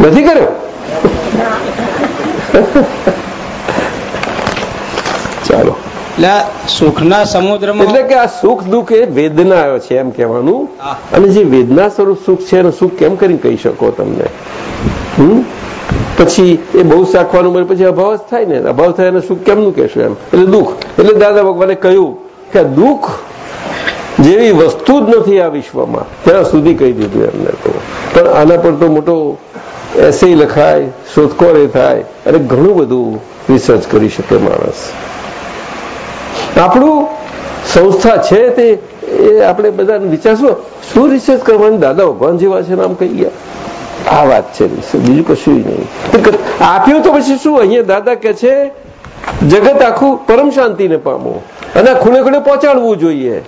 નથી કર્યો? ચાલો. એટલે સુખના સમુદ્રમાં એટલે કે આ સુખ દુઃખ એ વેદના છે એમ કહેવાનું. અને જે વેદના સ્વરૂપ સુખ છે એનું સુખ કેમ કરીને કહી શકો તમને? હમ? પછી એ બહુ શાખવાનું મળે પછી અભાવ જ થાય ને. અભાવ થાય એને સુખ કેમનું કહેશું એમ? એટલે દુઃખ. એટલે દાદા ભગવાને કહ્યું કે દુઃખ જેવી વસ્તુ જ નથી આ વિશ્વમાં. ત્યાં સુધી કહી દીધું એમને તો. પણ આના પર તો મોટો એસે લખાય, શોધખોળ થાય અને ઘણું બધું રિસર્ચ કરી શકે માણસ. આપણું સંસ્થા છે તે, એ આપણે બધા વિચારશું, શું રિસર્ચ કરવાની દાદા ભગવાન જેવા છે ને આમ કહી ગયા આ વાત છે બીજું કશું નહીં. આપ્યું તો પછી શું? અહીંયા દાદા કે છે જગત આખું પરમ શાંતિને પામો અને ખૂણે ખૂણે પહોંચાડવું જોઈએ.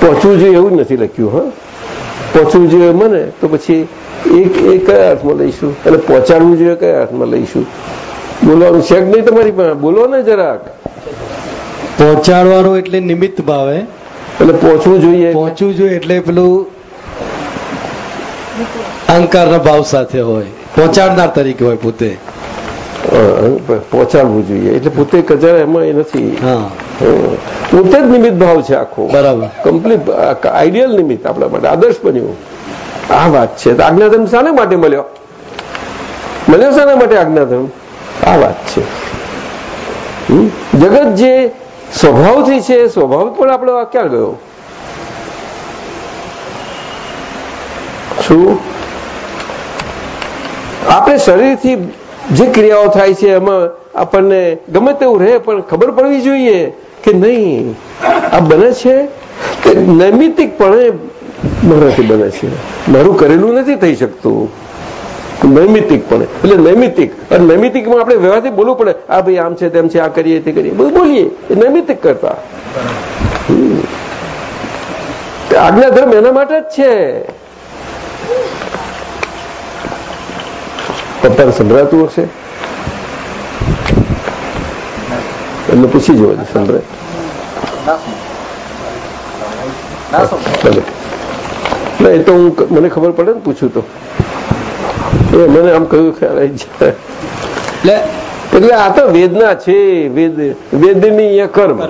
પહોંચવું જોઈએ એવું નથી લખ્યું હા? પહોંચવું જોઈએ મને તો પછી એક એ કયા અર્થમાં લઈશું? અને પહોંચાડવું જોઈએ કયા અર્થમાં લઈશું? બોલવાનું છે કે નહીં તમારી પાસે? બોલો ને જરાક. પહોંચાડવાનું એટલે નિમિત્ત ભાવે. એટલે પહોંચવું જોઈએ. પહોંચવું જોઈએ એટલે પેલું અહંકારના ભાવ સાથે હોય પહોંચાડનાર તરીકે હોય પોતે. પહોંચાડવું જોઈએ. એટલે પોતે કચરા એમાં એ નથી. પોતે જ નિમિત્ત ભાવ છે આખો. બરાબર. કમ્પ્લીટ આઈડિયલ નિમિત્ત આપણા માટે આદર્શ બન્યું. આ વાત છે. આજ્ઞાધર્મ શાને માટે મળ્યો? મળ્યો શાના માટે આજ્ઞાધર્મ? આ વાત છે? જગત જે સ્વભાવથી છે સ્વભાવ પણ આપણો ક્યાં ગયો? શું? આપણે શરીરથી જે ક્રિયાઓ થાય છે, એમાં આપણને ગમે તેવું રહે, પણ ખબર પડવી જોઈએ કે નહીં. આ બને છે? કે નૈમિતિકપણે મારાથી બને છે. મારું કરેલું નથી થઈ શકતું. નૈમિતિકપણે એટલે નૈમિતિક અને નૈમિતિકમાં આપણે વ્યવહારથી બોલવું પડે. આ ભાઈ આમ છે, તેમ છે, આ કરીએ, તે કરીએ. બધું બોલીએ. એ નૈમિતિક કરતા. આજ્ઞાધર્મ એના માટે જ છે. પપ્પાને સંભળાતું હશે એમને પૂછી જુઓ છે સંભળાય ના એ તો હું મને ખબર પડે ને પૂછું તો એ મને આમ કહ્યું ખ્યાલ આવી જાય એટલે આ તો વેદના છે વેદ વેદની અહીંયા કર્મ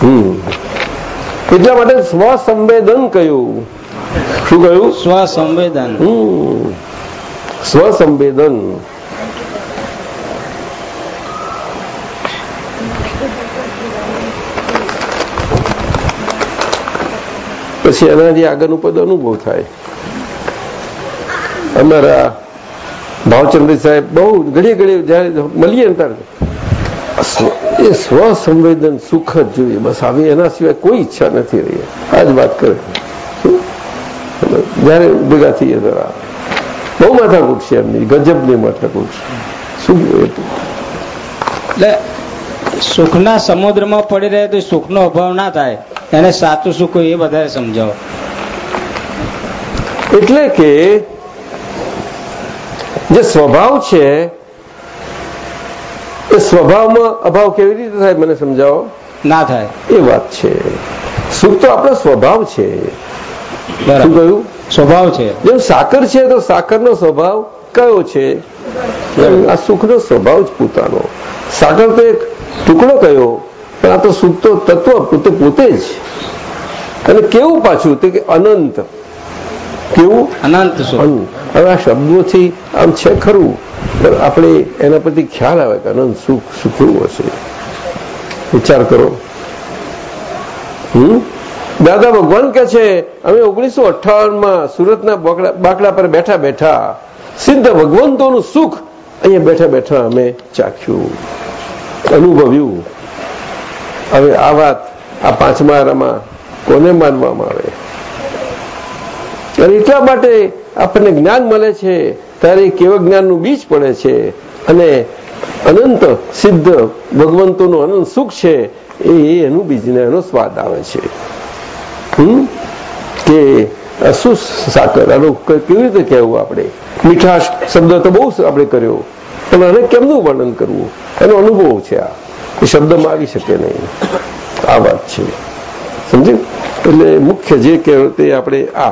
હમ એટલા માટે સ્વસંવેદન કહ્યું શું કહ્યું સ્વસંવેદન હમ સ્વસંવેદન. પછી એનાથી આગળનું પદ અનુભવ થાય. અમારા ભાવચંદ્ર સાહેબ બહુ ઘડી ઘડી જયારે મળીએ ને ત્યારે એ સ્વસંવેદન સુખ જ જોઈએ. બસ આવી એના સિવાય કોઈ ઈચ્છા નથી રહી. આ જ વાત કરે. જયારે ભેગા થઈએ જરા બહુ માથાકૂટ છે એમની ગજબની માથાકૂટ છે શું એટલે સુખના સમુદ્રમાં પડી રહે તો સુખનો અભાવ ના થાય. એને સાચું સુખ એ વધારે સમજાવો. એટલે કે જે સ્વભાવ છે એ સ્વભાવમાં અભાવ કેવી રીતે થાય મને સમજાવો? ના થાય. એ વાત છે. સુખ તો આપણો સ્વભાવ છે. શું બરાબર. કહ્યું? સ્વભાવ છે. જેમ સાકર છે તો સાકરનો સ્વભાવ કયો છે? આ સુખનો સ્વભાવ જ પોતાનો. સાકર તો એક ટુકડો કયો પણ આ તો સુખ તો તત્વ પોતે પોતે જ. અને કેવું પાછું તે કે અનંત. કેવું? અનંત હવે આ શબ્દોથી આમ છે ખરું પણ આપણે એના પરથી ખ્યાલ આવે કે અનંત સુખ સુખવું હશે. વિચાર કરો. હમ? દાદા ભગવાન કે છે, અમે ઓગણીસો અઠ્ઠાવનમાં સુરતના બાકડા પર બેઠા બેઠા સિદ્ધ ભગવંતોનું સુખ અહીંયા બેઠા બેઠા અમે ચાખ્યું, અનુભવ્યું. હવે આ વાત આ પાંચમા કોને માનવામાં આવે? એટલા માટે આપણને જ્ઞાન મળે છે, ત્યારે કેવા જ્ઞાનનું બીજ પડે છે અને અનંત સિદ્ધ ભગવંતોનું અનંત સુખ છે એ એનું બીજને એનો સ્વાદ આવે છે. હમ કે સાકર. આનું કેવી રીતે કહેવું આપણે? મીઠાશ શબ્દ તો બહુ આપણે કર્યો. પણ આને કેમનું વર્ણન કરવું? એનો અનુભવ છે આ. શબ્દમાં આવી શકે નહીં. આ વાત છે. સમજ્યું એટલે મુખ્ય જે કહેવાય તે આપણે આ.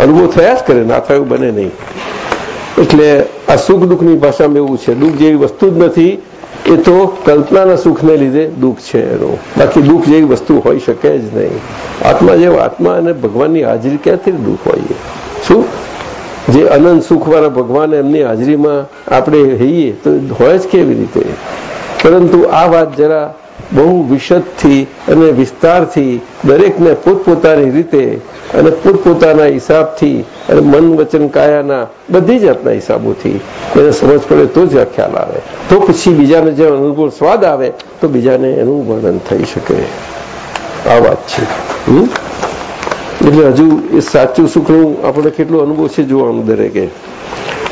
અનુભવ થયા જ કરે, ના થયું બને નહીં. એટલે આ સુખ દુઃખની ભાષામાં એવું છે. દુઃખ જેવી વસ્તુ જ નથી. એ તો કલ્પનાના સુખને લીધે દુઃખ છે એનું. બાકી દુઃખ જેવી વસ્તુ હોઈ શકે જ નહીં. આત્મા જેવો આત્મા અને ભગવાનની હાજરી ક્યાંથી દુઃખ હોય શું? જે અનંત સુખવાળા ભગવાન એમની હાજરીમાં આપણે હઈએ તો હોય જ કેવી રીતે? પરંતુ આ વાત જરા બહુ વિશદથી અને વિસ્તારથી દરેકને પોતપોતાની રીતે અને પોતપોતાના હિસાબથી અને મન વચન કાયાના બધી જાતના હિસાબોથી. એને સમજ પડે તો જ ખ્યાલ આવે. તો પછી બીજાને જે અનુભવ સ્વાદ આવે, તો બીજાને એનું વર્ણન થઈ શકે. આ વાત છે? એટલે હજુ એ સાચું સુખનું આપણે કેટલું અનુભવ છે જોવાનું દરેકે.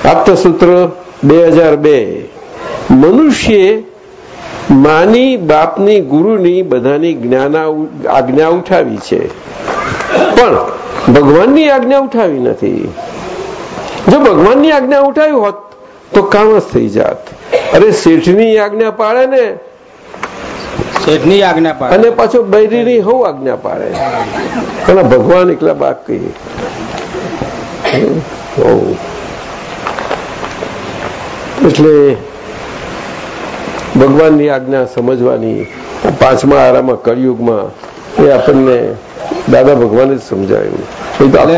આપતસૂત્ર બે હજાર બે. મનુષ્ય માની બાપની ગુરુની બધાની જ્ઞાના આજ્ઞા ઉઠાવી છે. પણ ભગવાનની આજ્ઞા ઉઠાવી નથી. જો ભગવાનની આજ્ઞા ઉઠાવી હોત તો કામ જ થઈ જાત. અરે શેઠની આજ્ઞા પાડે ને. શેઠની આજ્ઞા પાડે. અને પાછો બૈરીની હવ આજ્ઞા પાડે. અને ભગવાન એકલા બાપ કહીએ. એટલે ભગવાનની આજ્ઞા સમજવાની, પાંચમા આરામાં કળિયુગમાં એ આપણને દાદા ભગવાને જ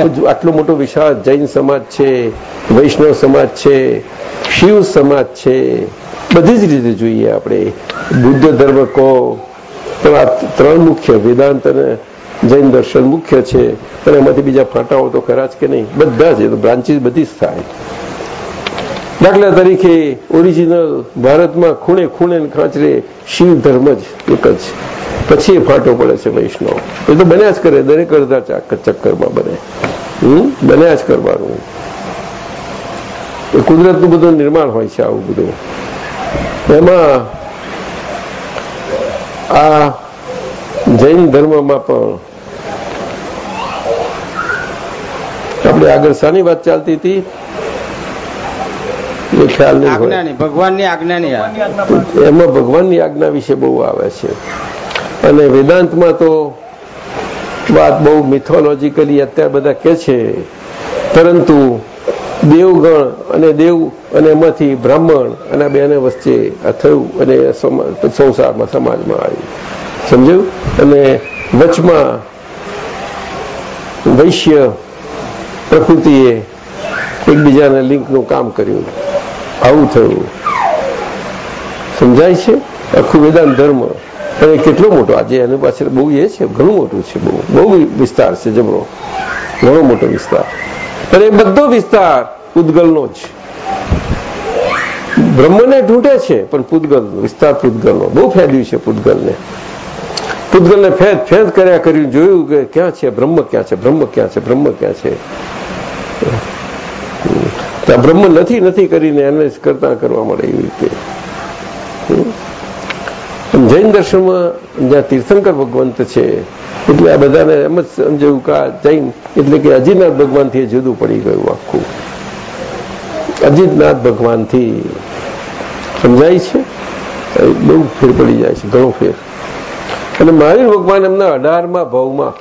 જ- આટલો મોટો વિશાળ જૈન સમાજ છે, વૈષ્ણવ સમાજ છે, શિવ સમાજ છે, બધી જ રીતે જોઈએ આપણે. બુદ્ધ ધર્મ કહો ત્રણ મુખ્ય, વેદાંત અને જૈન દર્શન મુખ્ય છે. અને એમાંથી બીજા ફાંટાઓ તો ખરા જ કે નહીં? બધા જ બ્રાન્ચીસ બધી જ થાય. દાખલા તરીકે ઓરિજિનલ ભારતમાં ખૂણે ખૂણે ખાંચરે શિવ ધર્મ જ એક જ. પછી એ ફાટો પડે છે વૈષ્ણવ. એ તો બન્યા જ કરે, દરેક અડધા ચક્કરમાં બને. હમ? બન્યા જ કરવાનું. કુદરતનું બધું નિર્માણ હોય છે આવું બધું. એમાં આ જૈન ધર્મમાં પણ આપણે આગળ શાની વાત ચાલતી હતી? એ ખ્યાલ નહીં હોય. ભગવાનની આજ્ઞાની એમાં ભગવાનની આજ્ઞા વિશે બહુ આવે છે. અને વેદાંતમાં તો વાત બહુ મિથોલોજીકલી અત્યારે બધા કે છે. પરંતુ દેવગણ અને દેવ અને એમાંથી બ્રાહ્મણ અને બેને વચ્ચે આ થયું અને સંસારમાં સમાજમાં આવ્યું સમજ્યું? અને વચમાં વૈશ્ય પ્રકૃતિએ એકબીજાને લિંકનું કામ કર્યું. આવું થયું. સમજાય છે? આખું વેદાંત ધર્મ. અને કેટલો મોટો? આજે એની પાછળ બહુ એ છે, ઘણું મોટું છે બહુ. બહુ વિસ્તાર છે જબરો. ઘણો મોટો વિસ્તાર. અને બધો વિસ્તાર પૂતગલનો જ. બ્રહ્મને ઢૂંઢે છે, પણ પૂતગલ, વિસ્તાર પૂતગલનો. બહુ ફેદ્યું છે પૂતગલને. પૂતગલને ફેદ ફેદ કર્યા કર્યું, જોયું કે ક્યાં છે? બ્રહ્મ ક્યાં છે? બ્રહ્મ ક્યાં છે? બ્રહ્મ ક્યાં છે? બ્રહ્મ નથી નથી કરીને એને કરતા કરવા મળે એવી રીતે. જૈન દર્શનમાં જ્યાં તીર્થંકર ભગવંત છે, એટલે આ બધાને એમ જ સમજવું કે જૈન, એટલે કે અજીતનાથ ભગવાનથી જુદું પડી ગયું આખું. અજીતનાથ ભગવાનથી સમજાય છે? બહુ ફેર પડી જાય છે, ઘણો ફેર. અને મહાવીર ભગવાન એમના અઢારમાં ભાવમાં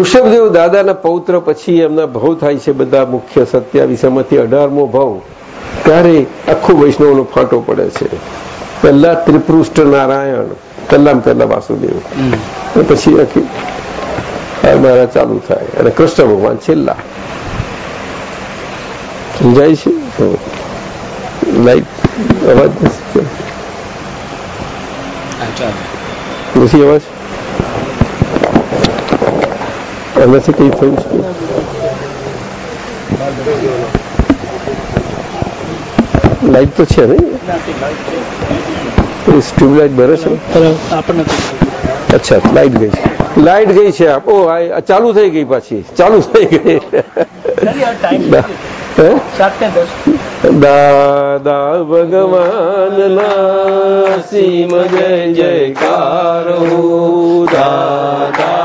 ઋષભદેવ દાદાના પૌત્ર પછી એમના ભાવ થાય છે બધા મુખ્ય સત્યાવીસ એમાંથી અઢારમો ભાવ. ત્યારે આખો વૈષ્ણવનો ફાંટો પડે છે. પહેલા ત્રિપૃષ્ઠ નારાયણ પહેલા પહેલા વાસુદેવ. પછી મારા ચાલુ થાય. અને કૃષ્ણ ભગવાન છેલ્લા. સમજાય છે? લાઈટ અવાજ નથી. નથી અવાજ એનાથી કઈ થયું છે લાઈટ તો છે ને ટ્યુબલાઇટ ભરે છે આપણને અચ્છા લાઈટ ગઈ છે લાઈટ ગઈ છે આપ ઓ આ આ ચાલુ થઈ ગઈ પાછી ચાલુ થઈ ગઈ ટાઈમ હે સાત ને દસ દાદા ભગવાનના સીમ જય જયકાર હો દાદા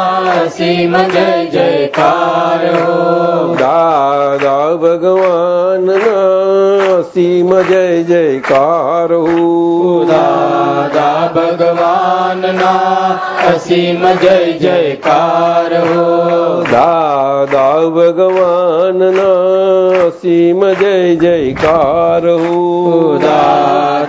અસીમ જય જયકાર. દાદા ભગવાન અસીમ જય જયકાર. દાદા ભગવાન અસીમ જય જયકાર. દાદા ભગવાન અસીમ જય જયકાર. હો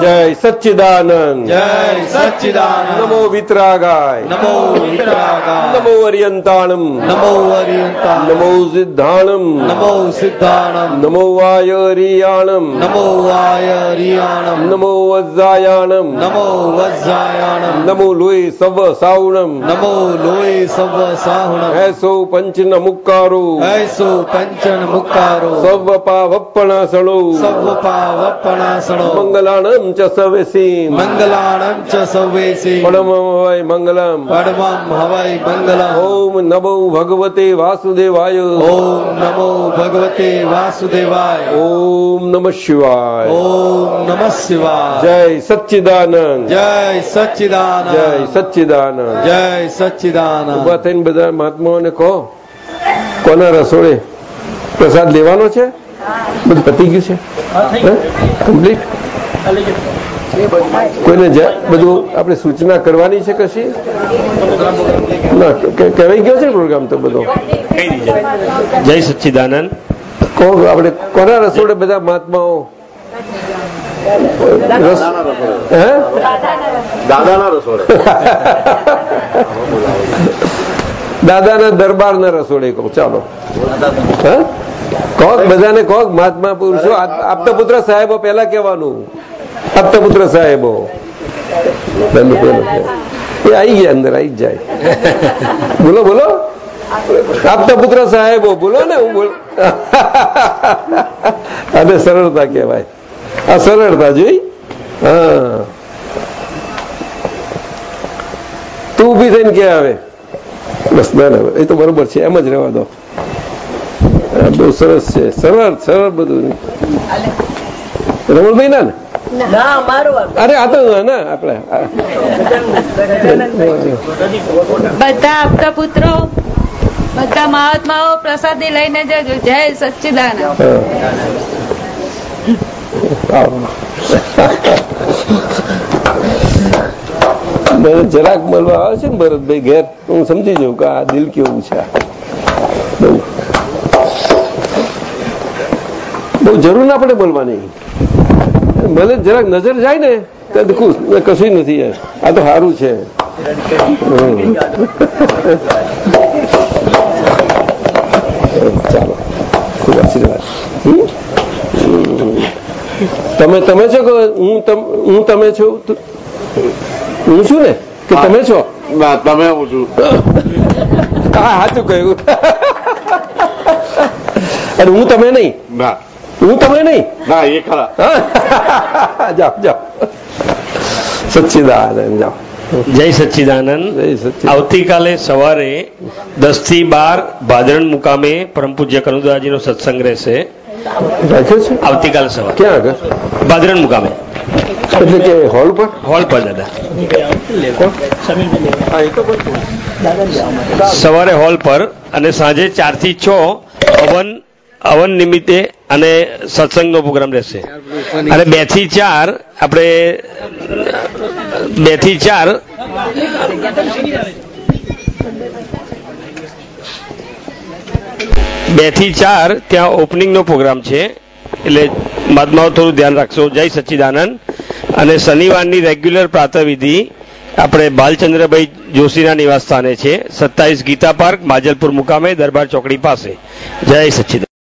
જય સચ્ચિદાનંદ જય સચ્ચિદાનંદ નમો વિતરાગાય નમો વિતરાગાય નમો અરિયંતાણમ નમો અરિયંતા નમો સિદ્ધાણમ નમો સિદ્ધાણમ નમો વાયરિયાણમ નમો વાયરિયાણમ નમો વજ્રાયાણમ નમો વજ્રાયાણમ નમો લોય સવ સાવણમ નમો લોય સવ સાવણમ એસો પંચન મુક્કારો એસો પંચન મુક્કારો સવ પાવપણાસણો સવ પાવપણાસણો મંગલાણમ ચ સવેસીમ મંગલાણમ ચ સૌવેસી વય મંગલમ મંગલમ ઓમ નમો ભગવતે વાસુદેવાય ઓમ નમો ભગવતે વાસુદેવાય ઓમ નમઃ શિવાય ઓમ નમઃ શિવાય જય સચ્ચિદાનંદ જય સચ્ચિદાનંદ જય સચ્ચિદાનંદ જય સચ્ચિદાનંદ ઊભા થઈને બધા મહાત્માઓને કહો કોના રસોડે પ્રસાદ લેવાનો છે? બધું પતી ગયું છે? કમ્પ્લીટ? કોઈને જ- બધું આપણે સૂચના કરવાની છે કશી? ના કે- કહેવાઈ ગયો છે પ્રોગ્રામ તો બધો? જય સચ્ચિદાનંદ. કહો આપણે કોના રસોડે બધા મહાત્માઓ? દાદાના રસોડે. દાદાના દરબારના રસોડે કહો, ચાલો. કોક બધાને કોક મહાત્મા પુરુષો આપતા પુત્ર સાહેબો પહેલા કહેવાનું. આપતા પુત્ર સાહેબો. એ આવી ગયા અંદર આવી જાય. બોલો બોલો. આપતા પુત્ર સાહેબો, બોલો ને, હું બોલ. અને સરળતા કહેવાય. આ સરળતા જોઈ? હા. તું ઊભી થઈને કે આવે? બસ ના ના એ તો બરોબર છે એમ જ રહેવા દો બહુ સરસ છે સરળ સરળ બધું રમણભાઈ ના ને. અરે આ તો ના આપણે બધા આપતા પુત્રો બધા મહાત્માઓ પ્રસાદી લઈને જજો જય. આવો. જરાક મળવા આવે છે ને ભરતભાઈ ઘેર હું સમજી જાઉં કે આ દિલ કેવું છે. બહુ. જરૂર ના પડે બોલવાની. ભલે જરાક નજર જાય ને, તો કશું નથી આ તો સારું છે. ચાલો. ખૂબ આશીર્વાદ. તમે તમે છો કે હું તમે છું? હું છું ને? કે તમે છો? ના તમે હું છું. હા સાચું કહ્યું. અને હું તમે નહીં. ના. હું તમે નહીં? ના એ ખરા. જાઓ જાઓ. સચ્ચિદાનંદ જાઓ. જય સચ્ચિદાનંદ. આવતીકાલે સવારે દસથી બાર ભાદરણ મુકામે પરમ પૂજ્ય કનુદાજીનો સત્સંગ રહેશે? આવતીકાલે સવારે. ક્યાં આગળ? ભાદરણ મુકામે. એટલે કે હોલ પર? હોલ પર, દાદા. સવારે હોલ પર અને સાંજે ચારથી છ હવન હવન નિમિત્તે અને સત્સંગનો પ્રોગ્રામ રહેશે. અને બેથી ચાર આપણે, બેથી ચાર બેથી ચાર ત્યાં ઓપનિંગનો પ્રોગ્રામ છે. એટલે બાદમાં થોડું ધ્યાન રાખશો. જય સચ્ચિદાનંદ. અને શનિવારની રેગ્યુલર પ્રાતવિધિ આપણે બાલચંદ્રભાઈ જોશીના નિવાસ સ્થાને છે. સત્તાવીસ ગીતા પાર્ક, માજલપુર મુકામે, દરબાર ચોકડી પાસે. જય સચ્ચિદાનંદ.